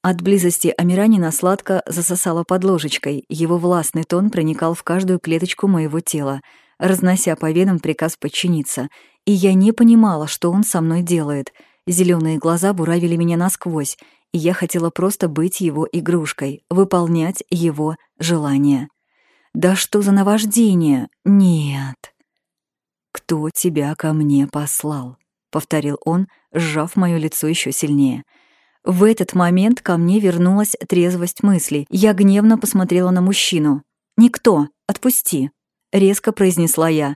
от близости Амиранина сладко засосала под ложечкой, его властный тон проникал в каждую клеточку моего тела, разнося по венам приказ подчиниться, и я не понимала, что он со мной делает. Зеленые глаза буравили меня насквозь, и я хотела просто быть его игрушкой, выполнять его желания. «Да что за наваждение? Нет!» «Кто тебя ко мне послал?» — повторил он, сжав моё лицо еще сильнее — в этот момент ко мне вернулась трезвость мыслей. Я гневно посмотрела на мужчину. «Никто, отпусти», — резко произнесла я.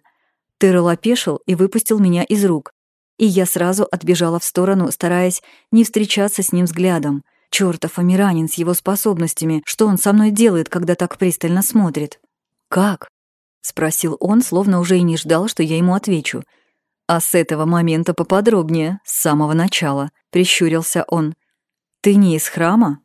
Террел опешил и выпустил меня из рук. И я сразу отбежала в сторону, стараясь не встречаться с ним взглядом. Чёртов амиранин с его способностями, что он со мной делает, когда так пристально смотрит? «Как?» — спросил он, словно уже и не ждал, что я ему отвечу. «А с этого момента поподробнее, с самого начала», — прищурился он. «Ты не из храма?»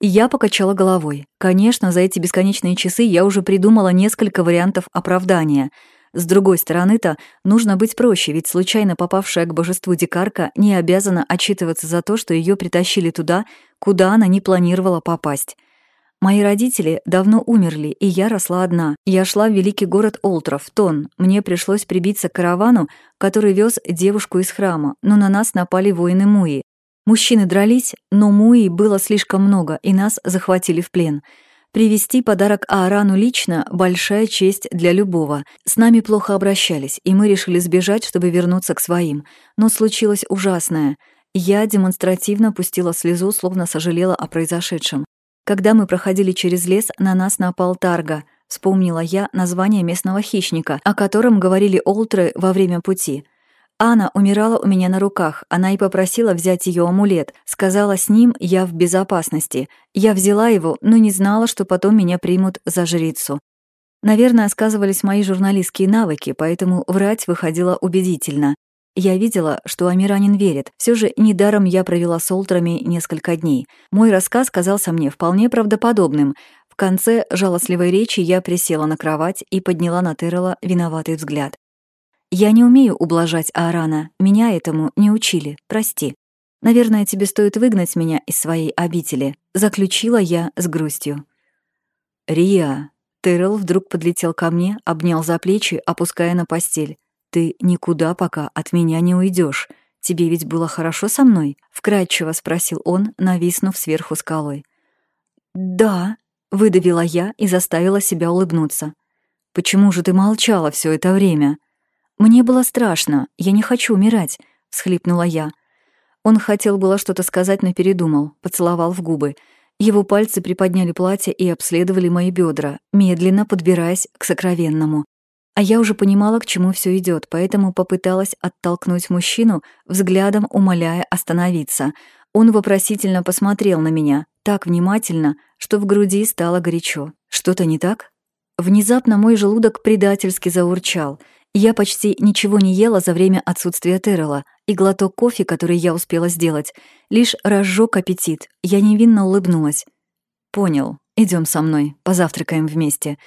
Я покачала головой. Конечно, за эти бесконечные часы я уже придумала несколько вариантов оправдания. С другой стороны-то, нужно быть проще, ведь случайно попавшая к божеству дикарка не обязана отчитываться за то, что ее притащили туда, куда она не планировала попасть. Мои родители давно умерли, и я росла одна. Я шла в великий город Олтров, Тон. Мне пришлось прибиться к каравану, который вез девушку из храма, но на нас напали воины Муи. Мужчины дрались, но Муи было слишком много, и нас захватили в плен. Привести подарок Аарану лично — большая честь для любого. С нами плохо обращались, и мы решили сбежать, чтобы вернуться к своим. Но случилось ужасное. Я демонстративно пустила слезу, словно сожалела о произошедшем. Когда мы проходили через лес, на нас напал Тарга. Вспомнила я название местного хищника, о котором говорили Олтры во время пути — Анна умирала у меня на руках, она и попросила взять ее амулет. Сказала, с ним я в безопасности. Я взяла его, но не знала, что потом меня примут за жрицу. Наверное, сказывались мои журналистские навыки, поэтому врать выходило убедительно. Я видела, что Амиранин верит. Все же недаром я провела с Олтрами несколько дней. Мой рассказ казался мне вполне правдоподобным. В конце жалостливой речи я присела на кровать и подняла на Террела виноватый взгляд. Я не умею ублажать Аарана, меня этому не учили, прости. Наверное, тебе стоит выгнать меня из своей обители», — заключила я с грустью. «Рия», — Террell вдруг подлетел ко мне, обнял за плечи, опуская на постель. «Ты никуда пока от меня не уйдешь. Тебе ведь было хорошо со мной?» — вкрадчиво спросил он, нависнув сверху скалой. «Да», — выдавила я и заставила себя улыбнуться. «Почему же ты молчала все это время?» «Мне было страшно, я не хочу умирать», — всхлипнула я. Он хотел было что-то сказать, но передумал, поцеловал в губы. Его пальцы приподняли платье и обследовали мои бедра, медленно подбираясь к сокровенному. А я уже понимала, к чему все идет, поэтому попыталась оттолкнуть мужчину, взглядом умоляя остановиться. Он вопросительно посмотрел на меня, так внимательно, что в груди стало горячо. Что-то не так? Внезапно мой желудок предательски заурчал — я почти ничего не ела за время отсутствия Террела, и глоток кофе, который я успела сделать, лишь разжег аппетит. Я невинно улыбнулась. «Понял. Идем со мной. Позавтракаем вместе».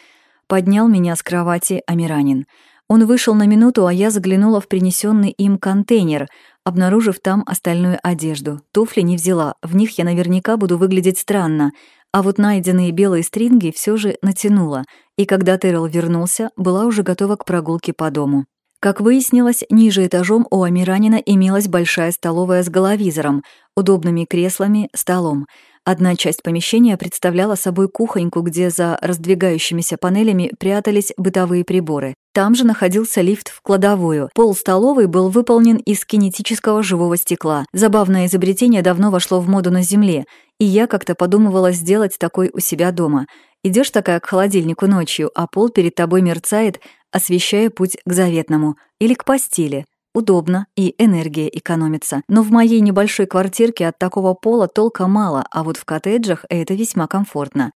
Поднял меня с кровати Амиранин. Он вышел на минуту, а я заглянула в принесенный им контейнер, обнаружив там остальную одежду. Туфли не взяла, в них я наверняка буду выглядеть странно, а вот найденные белые стринги все же натянула, и когда Террell вернулся, была уже готова к прогулке по дому. Как выяснилось, ниже этажом у Амиранина имелась большая столовая с головизором, удобными креслами, столом. Одна часть помещения представляла собой кухоньку, где за раздвигающимися панелями прятались бытовые приборы. Там же находился лифт в кладовую. Пол столовой был выполнен из кинетического живого стекла. Забавное изобретение давно вошло в моду на Земле, и я как-то подумывала сделать такой у себя дома. Идешь такая к холодильнику ночью, а пол перед тобой мерцает, освещая путь к заветному или к постели. Удобно и энергия экономится. Но в моей небольшой квартирке от такого пола толка мало, а вот в коттеджах это весьма комфортно.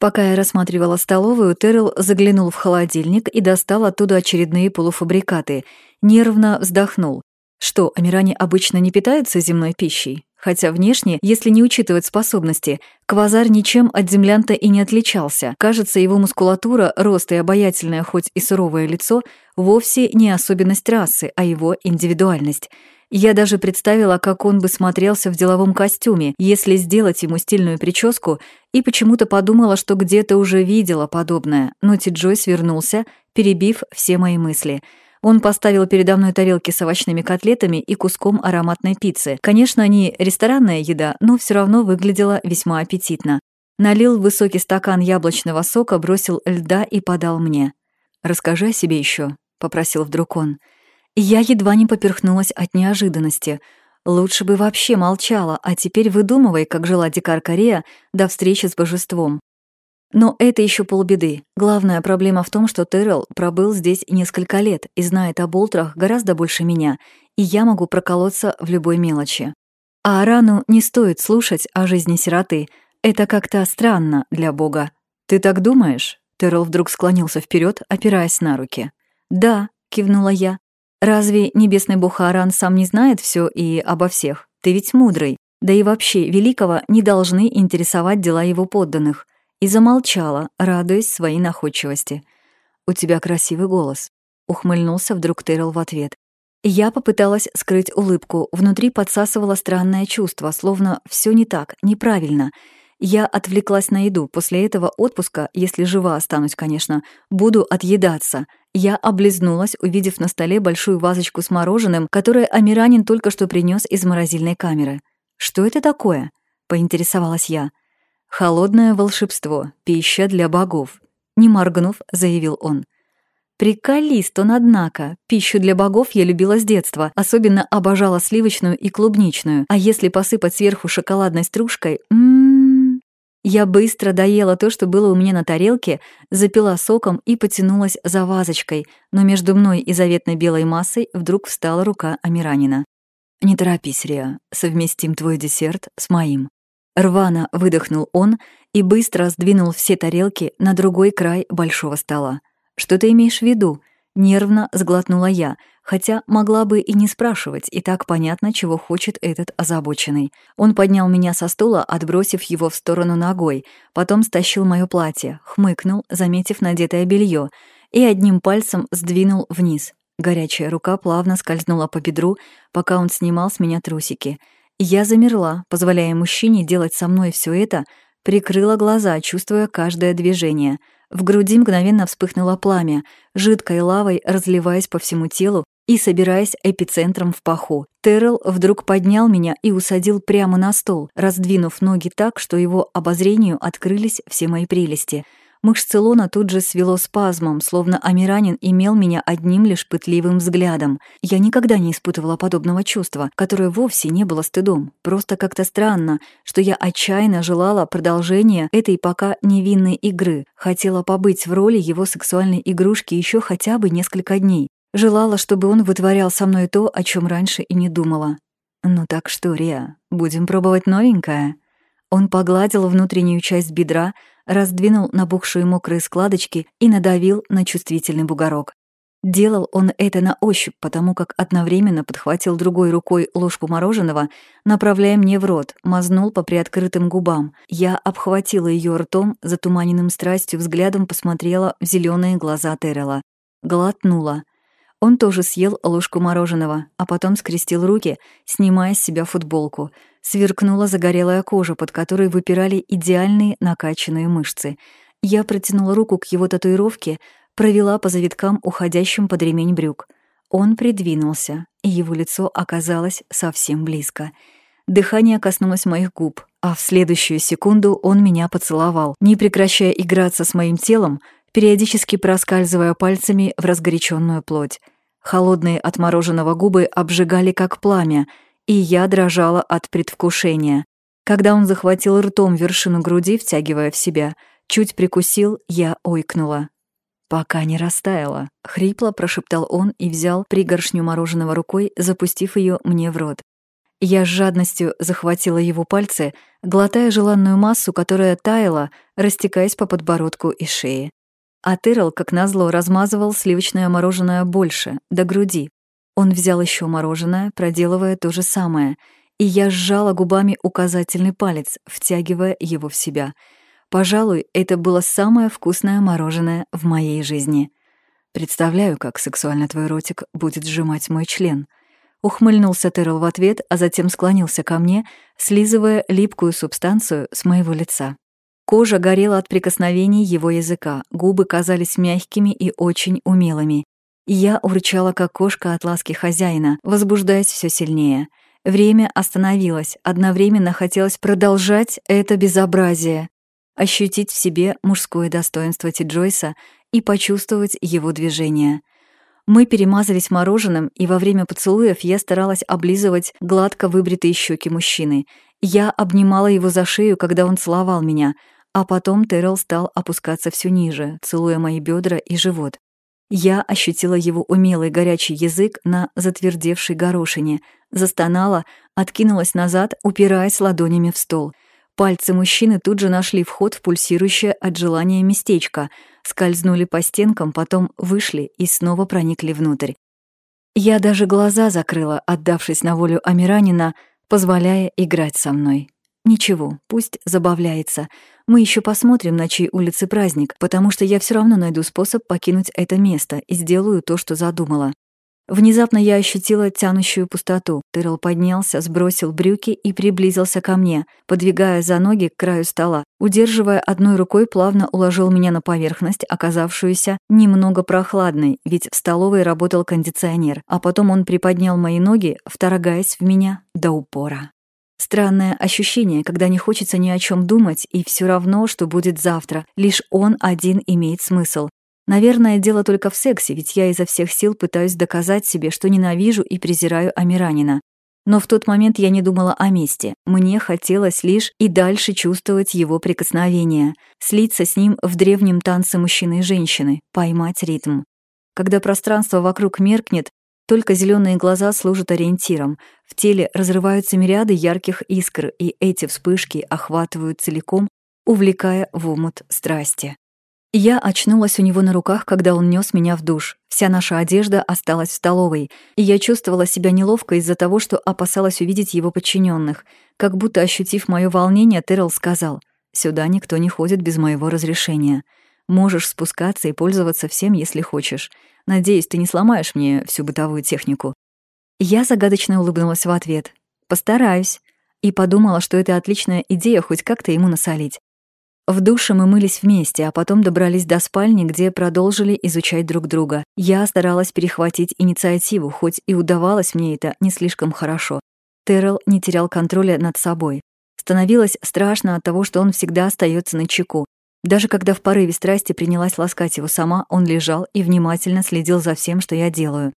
Пока я рассматривала столовую, Террell заглянул в холодильник и достал оттуда очередные полуфабрикаты. Нервно вздохнул. Что, амиране обычно не питаются земной пищей? Хотя внешне, если не учитывать способности, Квазар ничем от землянта и не отличался. Кажется, его мускулатура, рост и обаятельное, хоть и суровое лицо, вовсе не особенность расы, а его индивидуальность. Я даже представила, как он бы смотрелся в деловом костюме, если сделать ему стильную прическу, и почему-то подумала, что где-то уже видела подобное. Но Ти Джойс вернулся, перебив все мои мысли — он поставил передо мной тарелки с овощными котлетами и куском ароматной пиццы. Конечно, не ресторанная еда, но все равно выглядела весьма аппетитно. Налил высокий стакан яблочного сока, бросил льда и подал мне. «Расскажи о себе еще, попросил вдруг он. Я едва не поперхнулась от неожиданности. Лучше бы вообще молчала, а теперь выдумывай, как жила дикар Корея до встречи с божеством. Но это еще полбеды. Главная проблема в том, что Террell пробыл здесь несколько лет и знает о Болтрах гораздо больше меня, и я могу проколоться в любой мелочи. А Арану не стоит слушать о жизни сироты. Это как-то странно для Бога. «Ты так думаешь?» Террell вдруг склонился вперед, опираясь на руки. «Да», — кивнула я. «Разве небесный бог Аран сам не знает все и обо всех? Ты ведь мудрый. Да и вообще, великого не должны интересовать дела его подданных и замолчала, радуясь своей находчивости. «У тебя красивый голос», — ухмыльнулся вдруг Террell в ответ. Я попыталась скрыть улыбку, внутри подсасывало странное чувство, словно все не так, неправильно. Я отвлеклась на еду, после этого отпуска, если жива останусь, конечно, буду отъедаться. Я облизнулась, увидев на столе большую вазочку с мороженым, которое Амиранин только что принес из морозильной камеры. «Что это такое?» — поинтересовалась я. «Холодное волшебство, пища для богов», — не моргнув, заявил он. Приколист он, однако. Пищу для богов я любила с детства, особенно обожала сливочную и клубничную, а если посыпать сверху шоколадной стружкой, ммм... Я быстро доела то, что было у меня на тарелке, запила соком и потянулась за вазочкой, но между мной и заветной белой массой вдруг встала рука Амиранина. «Не торопись, Риа, совместим твой десерт с моим». Рвано выдохнул он и быстро сдвинул все тарелки на другой край большого стола. «Что ты имеешь в виду?» Нервно сглотнула я, хотя могла бы и не спрашивать, и так понятно, чего хочет этот озабоченный. Он поднял меня со стула, отбросив его в сторону ногой, потом стащил моё платье, хмыкнул, заметив надетое белье, и одним пальцем сдвинул вниз. Горячая рука плавно скользнула по бедру, пока он снимал с меня трусики — я замерла, позволяя мужчине делать со мной все это, прикрыла глаза, чувствуя каждое движение. В груди мгновенно вспыхнуло пламя, жидкой лавой разливаясь по всему телу и собираясь эпицентром в паху. Террell вдруг поднял меня и усадил прямо на стол, раздвинув ноги так, что его обозрению открылись все мои прелести — Мышцы лона тут же свело спазмом, словно Амиранин имел меня одним лишь пытливым взглядом. Я никогда не испытывала подобного чувства, которое вовсе не было стыдом. Просто как-то странно, что я отчаянно желала продолжения этой пока невинной игры, хотела побыть в роли его сексуальной игрушки еще хотя бы несколько дней. Желала, чтобы он вытворял со мной то, о чем раньше и не думала. «Ну так что, Риа, будем пробовать новенькое?» Он погладил внутреннюю часть бедра, раздвинул набухшие мокрые складочки и надавил на чувствительный бугорок. Делал он это на ощупь, потому как одновременно подхватил другой рукой ложку мороженого, направляя мне в рот, мазнул по приоткрытым губам. Я обхватила ее ртом, затуманенным страстью взглядом посмотрела в зеленые глаза Террела. Глотнула. Он тоже съел ложку мороженого, а потом скрестил руки, снимая с себя футболку. Сверкнула загорелая кожа, под которой выпирали идеальные накачанные мышцы. Я протянула руку к его татуировке, провела по завиткам, уходящим под ремень брюк. Он придвинулся, и его лицо оказалось совсем близко. Дыхание коснулось моих губ, а в следующую секунду он меня поцеловал, не прекращая играться с моим телом, периодически проскальзывая пальцами в разгоряченную плоть. Холодные от губы обжигали как пламя, и я дрожала от предвкушения. Когда он захватил ртом вершину груди, втягивая в себя, чуть прикусил, я ойкнула. «Пока не растаяла», — хрипло прошептал он и взял пригоршню мороженого рукой, запустив ее мне в рот. Я с жадностью захватила его пальцы, глотая желанную массу, которая таяла, растекаясь по подбородку и шее. А Тырл, как назло, размазывал сливочное мороженое больше, до груди. Он взял еще мороженое, проделывая то же самое, и я сжала губами указательный палец, втягивая его в себя. Пожалуй, это было самое вкусное мороженое в моей жизни. Представляю, как сексуально твой ротик будет сжимать мой член — Ухмыльнулся Террел в ответ, а затем склонился ко мне, слизывая липкую субстанцию с моего лица. Кожа горела от прикосновений его языка, губы казались мягкими и очень умелыми. Я урчала, как кошка от ласки хозяина, возбуждаясь все сильнее. Время остановилось, одновременно хотелось продолжать это безобразие, ощутить в себе мужское достоинство Ти Джойса и почувствовать его движение — мы перемазались мороженым, и во время поцелуев я старалась облизывать гладко выбритые щеки мужчины. Я обнимала его за шею, когда он целовал меня, а потом Террell стал опускаться все ниже, целуя мои бедра и живот. Я ощутила его умелый горячий язык на затвердевшей горошине, застонала, откинулась назад, упираясь ладонями в стол. Пальцы мужчины тут же нашли вход в пульсирующее от желания местечко — скользнули по стенкам, потом вышли и снова проникли внутрь. Я даже глаза закрыла, отдавшись на волю Амиранина, позволяя играть со мной. Ничего, пусть забавляется. Мы еще посмотрим, на чьей улице праздник, потому что я все равно найду способ покинуть это место и сделаю то, что задумала. Внезапно я ощутила тянущую пустоту. Тырл поднялся, сбросил брюки и приблизился ко мне, подвигая за ноги к краю стола. Удерживая одной рукой, плавно уложил меня на поверхность, оказавшуюся немного прохладной, ведь в столовой работал кондиционер, а потом он приподнял мои ноги, вторгаясь в меня до упора. Странное ощущение, когда не хочется ни о чем думать, и все равно, что будет завтра. Лишь он один имеет смысл. Наверное, дело только в сексе, ведь я изо всех сил пытаюсь доказать себе, что ненавижу и презираю Амиранина. Но в тот момент я не думала о мести. Мне хотелось лишь и дальше чувствовать его прикосновение, слиться с ним в древнем танце мужчины и женщины, поймать ритм. Когда пространство вокруг меркнет, только зеленые глаза служат ориентиром. В теле разрываются мириады ярких искр, и эти вспышки охватывают целиком, увлекая в омут страсти. Я очнулась у него на руках, когда он нес меня в душ. Вся наша одежда осталась в столовой, и я чувствовала себя неловко из-за того, что опасалась увидеть его подчиненных. Как будто ощутив мое волнение, Террell сказал, «Сюда никто не ходит без моего разрешения. Можешь спускаться и пользоваться всем, если хочешь. Надеюсь, ты не сломаешь мне всю бытовую технику». Я загадочно улыбнулась в ответ. «Постараюсь». И подумала, что это отличная идея хоть как-то ему насолить. В душе мы мылись вместе, а потом добрались до спальни, где продолжили изучать друг друга. Я старалась перехватить инициативу, хоть и удавалось мне это не слишком хорошо. Террell не терял контроля над собой. Становилось страшно от того, что он всегда остается на чеку. Даже когда в порыве страсти принялась ласкать его сама, он лежал и внимательно следил за всем, что я делаю.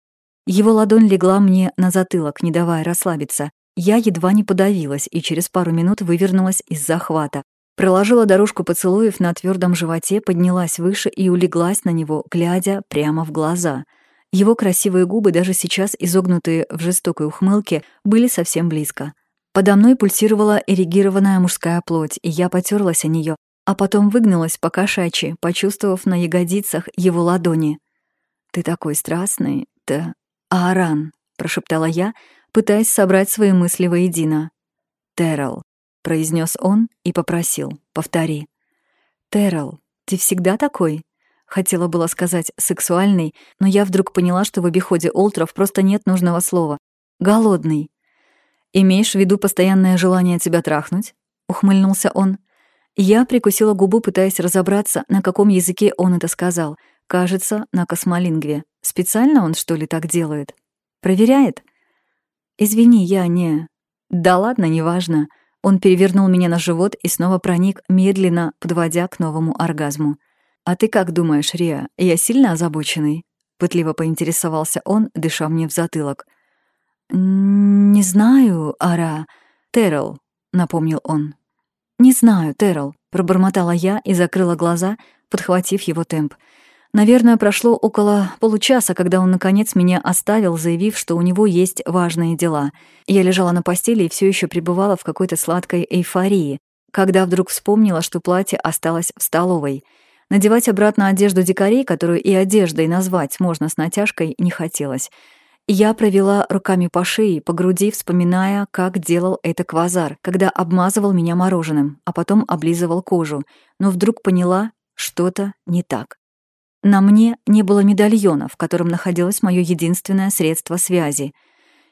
Его ладонь легла мне на затылок, не давая расслабиться. Я едва не подавилась и через пару минут вывернулась из захвата. Проложила дорожку поцелуев на твердом животе, поднялась выше и улеглась на него, глядя прямо в глаза. Его красивые губы, даже сейчас изогнутые в жестокой ухмылке, были совсем близко. Подо мной пульсировала эрегированная мужская плоть, и я потерлась о нее, а потом выгнулась по кошачьи, почувствовав на ягодицах его ладони. «Ты такой страстный, ты... Ааран», — прошептала я, пытаясь собрать свои мысли воедино. «Террell», произнес он и попросил «повтори». «Террell, ты всегда такой?» Хотела было сказать «сексуальный», но я вдруг поняла, что в обиходе Олтров просто нет нужного слова. «Голодный». «Имеешь в виду постоянное желание тебя трахнуть?» — ухмыльнулся он. Я прикусила губу, пытаясь разобраться, на каком языке он это сказал. Кажется, на космолингве. Специально он, что ли, так делает? Проверяет? Извини, я не... Да ладно, неважно. Он перевернул меня на живот и снова проник, медленно подводя к новому оргазму. «А ты как думаешь, Риа, я сильно озабоченный?» Пытливо поинтересовался он, дыша мне в затылок. «Не знаю, Ара. Террел», — напомнил он. «Не знаю, Террел», — пробормотала я и закрыла глаза, подхватив его темп. Наверное, прошло около получаса, когда он наконец меня оставил, заявив, что у него есть важные дела. Я лежала на постели и все еще пребывала в какой-то сладкой эйфории, когда вдруг вспомнила, что платье осталось в столовой. Надевать обратно одежду дикарей, которую и одеждой назвать можно с натяжкой, не хотелось. Я провела руками по шее, по груди, вспоминая, как делал это квазар, когда обмазывал меня мороженым, а потом облизывал кожу, но вдруг поняла, что-то не так. На мне не было медальона, в котором находилось мое единственное средство связи.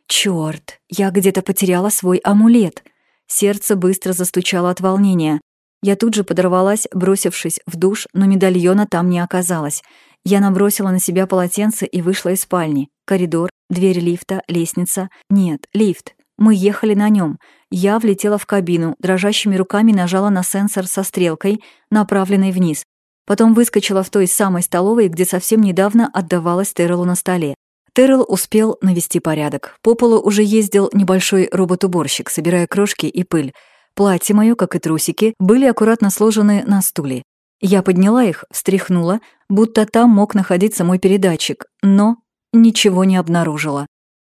Чёрт, я где-то потеряла свой амулет. Сердце быстро застучало от волнения. Я тут же подорвалась, бросившись в душ, но медальона там не оказалось. Я набросила на себя полотенце и вышла из спальни. Коридор, дверь лифта, лестница. Нет, лифт. Мы ехали на нем. Я влетела в кабину, дрожащими руками нажала на сенсор со стрелкой, направленной вниз. Потом выскочила в той самой столовой, где совсем недавно отдавалась Террелу на столе. Террел успел навести порядок. По полу уже ездил небольшой робот-уборщик, собирая крошки и пыль. Платье мое, как и трусики, были аккуратно сложены на стуле. Я подняла их, встряхнула, будто там мог находиться мой передатчик, но ничего не обнаружила.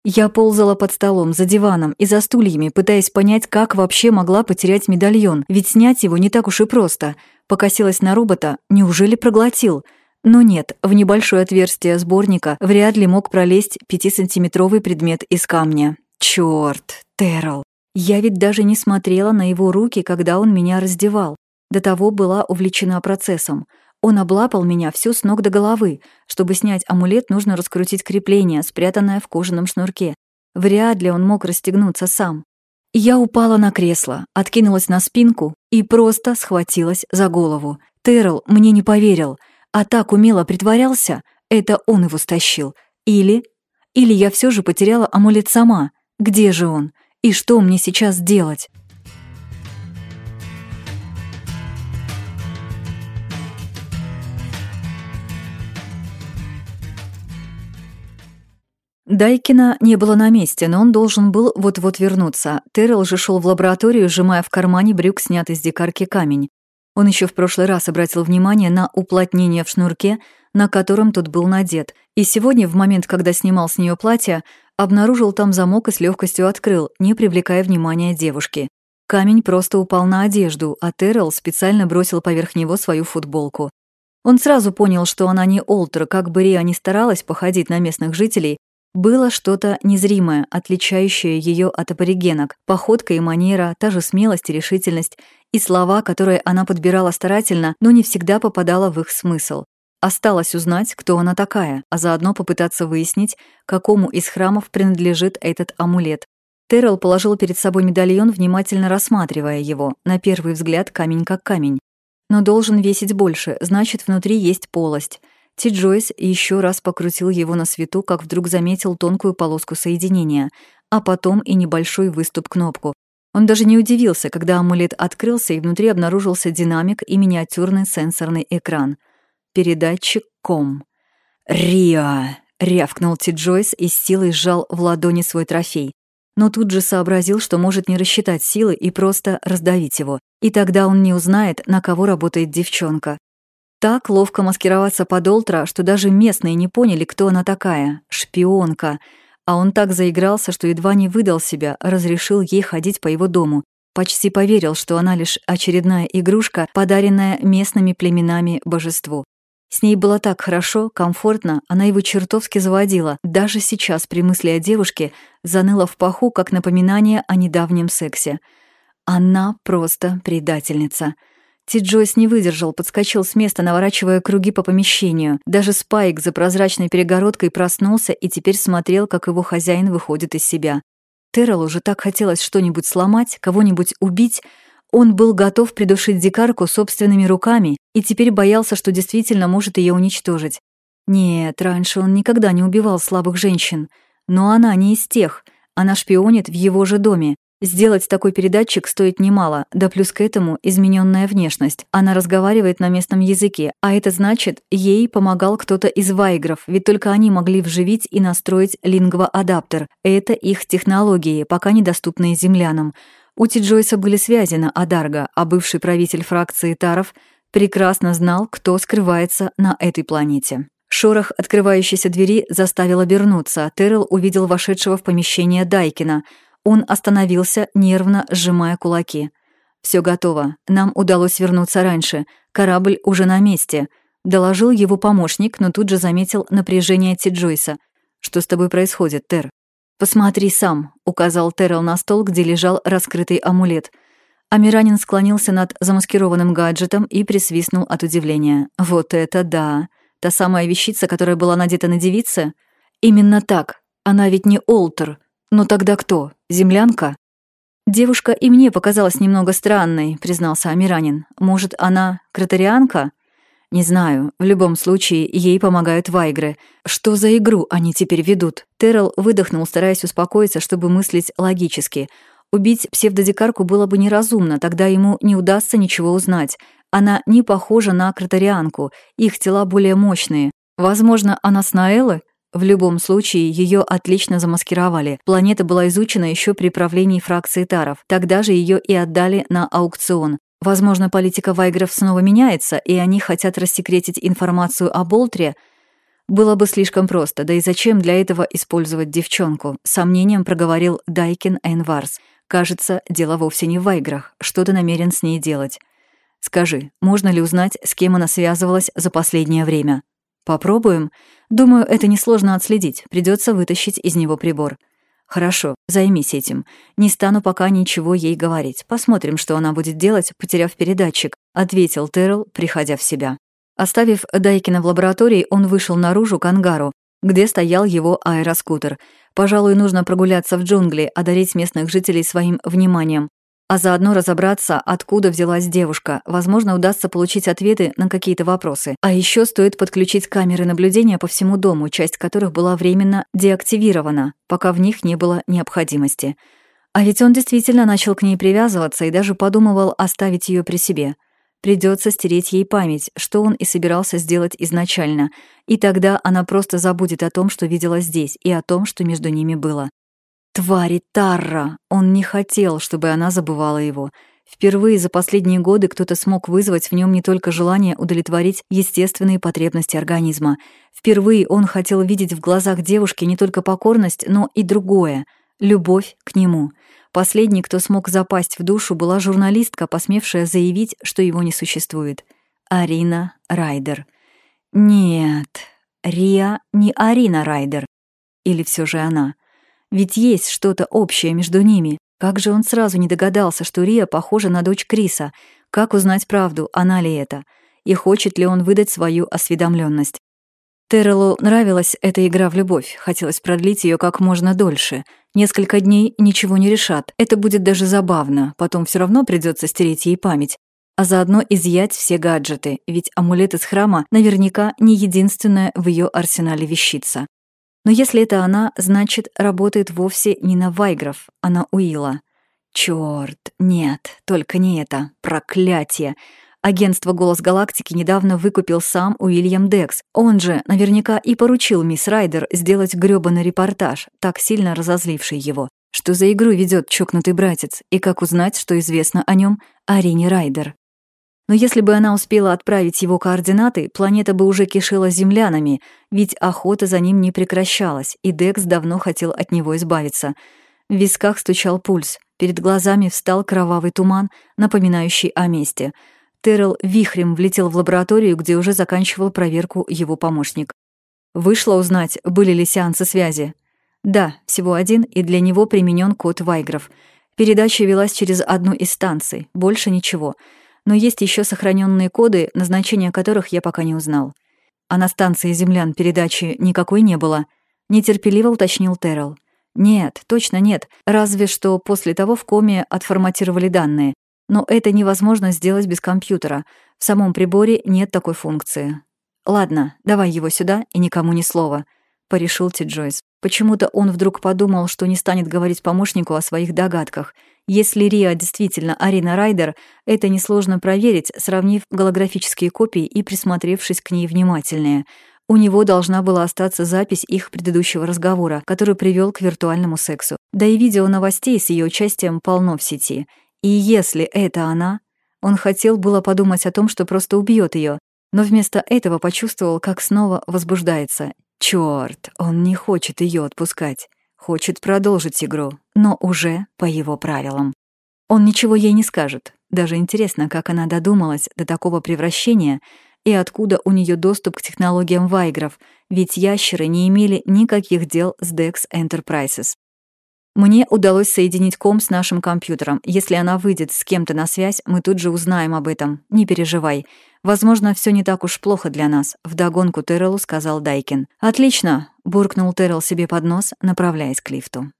Я ползала под столом, за диваном и за стульями, пытаясь понять, как вообще могла потерять медальон, ведь снять его не так уж и просто. Покосилась на робота, неужели проглотил? Но нет, в небольшое отверстие сборника вряд ли мог пролезть пятисантиметровый предмет из камня. Чёрт, Террел. Я ведь даже не смотрела на его руки, когда он меня раздевал. До того была увлечена процессом. Он облапал меня всю с ног до головы. Чтобы снять амулет, нужно раскрутить крепление, спрятанное в кожаном шнурке. Вряд ли он мог расстегнуться сам. Я упала на кресло, откинулась на спинку и просто схватилась за голову. Террел мне не поверил, а так умело притворялся, это он его стащил. Или... Или я все же потеряла амулет сама. Где же он? И что мне сейчас делать? Дайкина не было на месте, но он должен был вот-вот вернуться. Террell же шел в лабораторию, сжимая в кармане брюк снятый с дикарки камень. Он еще в прошлый раз обратил внимание на уплотнение в шнурке, на котором тот был надет, и сегодня, в момент, когда снимал с нее платье, обнаружил там замок и с легкостью открыл, не привлекая внимания девушки. Камень просто упал на одежду, а Террell специально бросил поверх него свою футболку. Он сразу понял, что она не Олтер, как бы Риа ни старалась походить на местных жителей, было что-то незримое, отличающее ее от аборигенок. Походка и манера, та же смелость и решительность, и слова, которые она подбирала старательно, но не всегда попадала в их смысл. Осталось узнать, кто она такая, а заодно попытаться выяснить, какому из храмов принадлежит этот амулет. Террell положил перед собой медальон, внимательно рассматривая его, на первый взгляд камень как камень. Но должен весить больше, значит, внутри есть полость — Ти Джойс еще раз покрутил его на свету, как вдруг заметил тонкую полоску соединения, а потом и небольшой выступ-кнопку. Он даже не удивился, когда амулет открылся и внутри обнаружился динамик и миниатюрный сенсорный экран. Передатчик ком. «Риа!» — рявкнул Ти Джойс и с силой сжал в ладони свой трофей. Но тут же сообразил, что может не рассчитать силы и просто раздавить его. И тогда он не узнает, на кого работает девчонка. Так ловко маскироваться под Олтра, что даже местные не поняли, кто она такая. Шпионка. А он так заигрался, что едва не выдал себя, разрешил ей ходить по его дому. Почти поверил, что она лишь очередная игрушка, подаренная местными племенами божеству. С ней было так хорошо, комфортно, она его чертовски заводила. Даже сейчас при мысли о девушке заныла в паху, как напоминание о недавнем сексе. Она просто предательница. Ти Джойс не выдержал, подскочил с места, наворачивая круги по помещению. Даже Спайк за прозрачной перегородкой проснулся и теперь смотрел, как его хозяин выходит из себя. Террелу уже так хотелось что-нибудь сломать, кого-нибудь убить. Он был готов придушить дикарку собственными руками и теперь боялся, что действительно может ее уничтожить. Нет, раньше он никогда не убивал слабых женщин. Но она не из тех. Она шпионит в его же доме. Сделать такой передатчик стоит немало, да плюс к этому измененная внешность. Она разговаривает на местном языке, а это значит, ей помогал кто-то из вайгров, ведь только они могли вживить и настроить лингвоадаптер. Это их технологии, пока недоступные землянам. У Ти Джойса были связи на Адарго, а бывший правитель фракции Таров прекрасно знал, кто скрывается на этой планете. Шорох открывающейся двери заставил обернуться. Террell увидел вошедшего в помещение Дайкина. Он остановился, нервно сжимая кулаки. Все готово. Нам удалось вернуться раньше. Корабль уже на месте», — доложил его помощник, но тут же заметил напряжение Ти Джойса. «Что с тобой происходит, Тер?» «Посмотри сам», — указал Террел на стол, где лежал раскрытый амулет. Амиранин склонился над замаскированным гаджетом и присвистнул от удивления. «Вот это да! Та самая вещица, которая была надета на девице? Именно так. Она ведь не Олтер. Но тогда кто? Землянка?» «Девушка и мне показалась немного странной», — признался Амиранин. «Может, она кратарианка?» «Не знаю. В любом случае, ей помогают вайгры. Что за игру они теперь ведут?» Террел выдохнул, стараясь успокоиться, чтобы мыслить логически. Убить псевдодикарку было бы неразумно, тогда ему не удастся ничего узнать. Она не похожа на кратарианку, их тела более мощные. Возможно, она с Наэлы? В любом случае, ее отлично замаскировали. Планета была изучена еще при правлении фракции Таров. Тогда же ее и отдали на аукцион. Возможно, политика Вайгров снова меняется, и они хотят рассекретить информацию о Болтре. Было бы слишком просто, да и зачем для этого использовать девчонку? Сомнением проговорил Дайкин Энварс. Кажется, дело вовсе не в Вайграх. Что ты намерен с ней делать? Скажи, можно ли узнать, с кем она связывалась за последнее время? Попробуем. Думаю, это несложно отследить. Придется вытащить из него прибор. Хорошо, займись этим. Не стану пока ничего ей говорить. Посмотрим, что она будет делать, потеряв передатчик, ответил Террell, приходя в себя. Оставив Дайкина в лаборатории, он вышел наружу к ангару, где стоял его аэроскутер. Пожалуй, нужно прогуляться в джунгли, одарить местных жителей своим вниманием а заодно разобраться, откуда взялась девушка. Возможно, удастся получить ответы на какие-то вопросы. А еще стоит подключить камеры наблюдения по всему дому, часть которых была временно деактивирована, пока в них не было необходимости. А ведь он действительно начал к ней привязываться и даже подумывал оставить ее при себе. Придется стереть ей память, что он и собирался сделать изначально, и тогда она просто забудет о том, что видела здесь, и о том, что между ними было. Твари Тарра! Он не хотел, чтобы она забывала его. Впервые за последние годы кто-то смог вызвать в нем не только желание удовлетворить естественные потребности организма. Впервые он хотел видеть в глазах девушки не только покорность, но и другое — любовь к нему. Последний, кто смог запасть в душу, была журналистка, посмевшая заявить, что его не существует. Арина Райдер. Нет, Риа не Арина Райдер. Или все же она? Ведь есть что-то общее между ними. Как же он сразу не догадался, что Рия похожа на дочь Криса? Как узнать правду, она ли это? И хочет ли он выдать свою осведомленность? Террелу нравилась эта игра в любовь, хотелось продлить ее как можно дольше. Несколько дней ничего не решат, это будет даже забавно, потом все равно придется стереть ей память, а заодно изъять все гаджеты, ведь амулет из храма наверняка не единственная в ее арсенале вещица. Но если это она, значит, работает вовсе не на Вайгров, а на Уилла. Чёрт, нет, только не это. Проклятие. Агентство «Голос Галактики» недавно выкупил сам Уильям Декс. Он же наверняка и поручил мисс Райдер сделать грёбаный репортаж, так сильно разозливший его. Что за игру ведет чокнутый братец, и как узнать, что известно о нем Арине Райдер? Но если бы она успела отправить его координаты, планета бы уже кишела землянами, ведь охота за ним не прекращалась, и Декс давно хотел от него избавиться. В висках стучал пульс, перед глазами встал кровавый туман, напоминающий о месте. Террell вихрем влетел в лабораторию, где уже заканчивал проверку его помощник. Вышло узнать, были ли сеансы связи. Да, всего один, и для него применен код Вайгров. Передача велась через одну из станций, больше ничего — но есть еще сохраненные коды, назначения которых я пока не узнал. А на станции землян передачи никакой не было, нетерпеливо уточнил Террell. Нет, точно нет, разве что после того в коме отформатировали данные. Но это невозможно сделать без компьютера. В самом приборе нет такой функции. Ладно, давай его сюда и никому ни слова, порешил Ти Джойс. Почему-то он вдруг подумал, что не станет говорить помощнику о своих догадках, если Риа действительно Арина Райдер, это несложно проверить, сравнив голографические копии и присмотревшись к ней внимательнее. У него должна была остаться запись их предыдущего разговора, который привел к виртуальному сексу. Да и видео новостей с ее участием полно в сети. И если это она, Он хотел было подумать о том, что просто убьет ее, но вместо этого почувствовал, как снова возбуждается. Чёрт, он не хочет ее отпускать. Хочет продолжить игру, но уже по его правилам. Он ничего ей не скажет. Даже интересно, как она додумалась до такого превращения и откуда у нее доступ к технологиям Вайгров, ведь ящеры не имели никаких дел с Dex Enterprises. Мне удалось соединить ком с нашим компьютером. Если она выйдет с кем-то на связь, мы тут же узнаем об этом. Не переживай. Возможно, все не так уж плохо для нас, вдогонку Террелу сказал Дайкин. Отлично, буркнул Террел себе под нос, направляясь к лифту.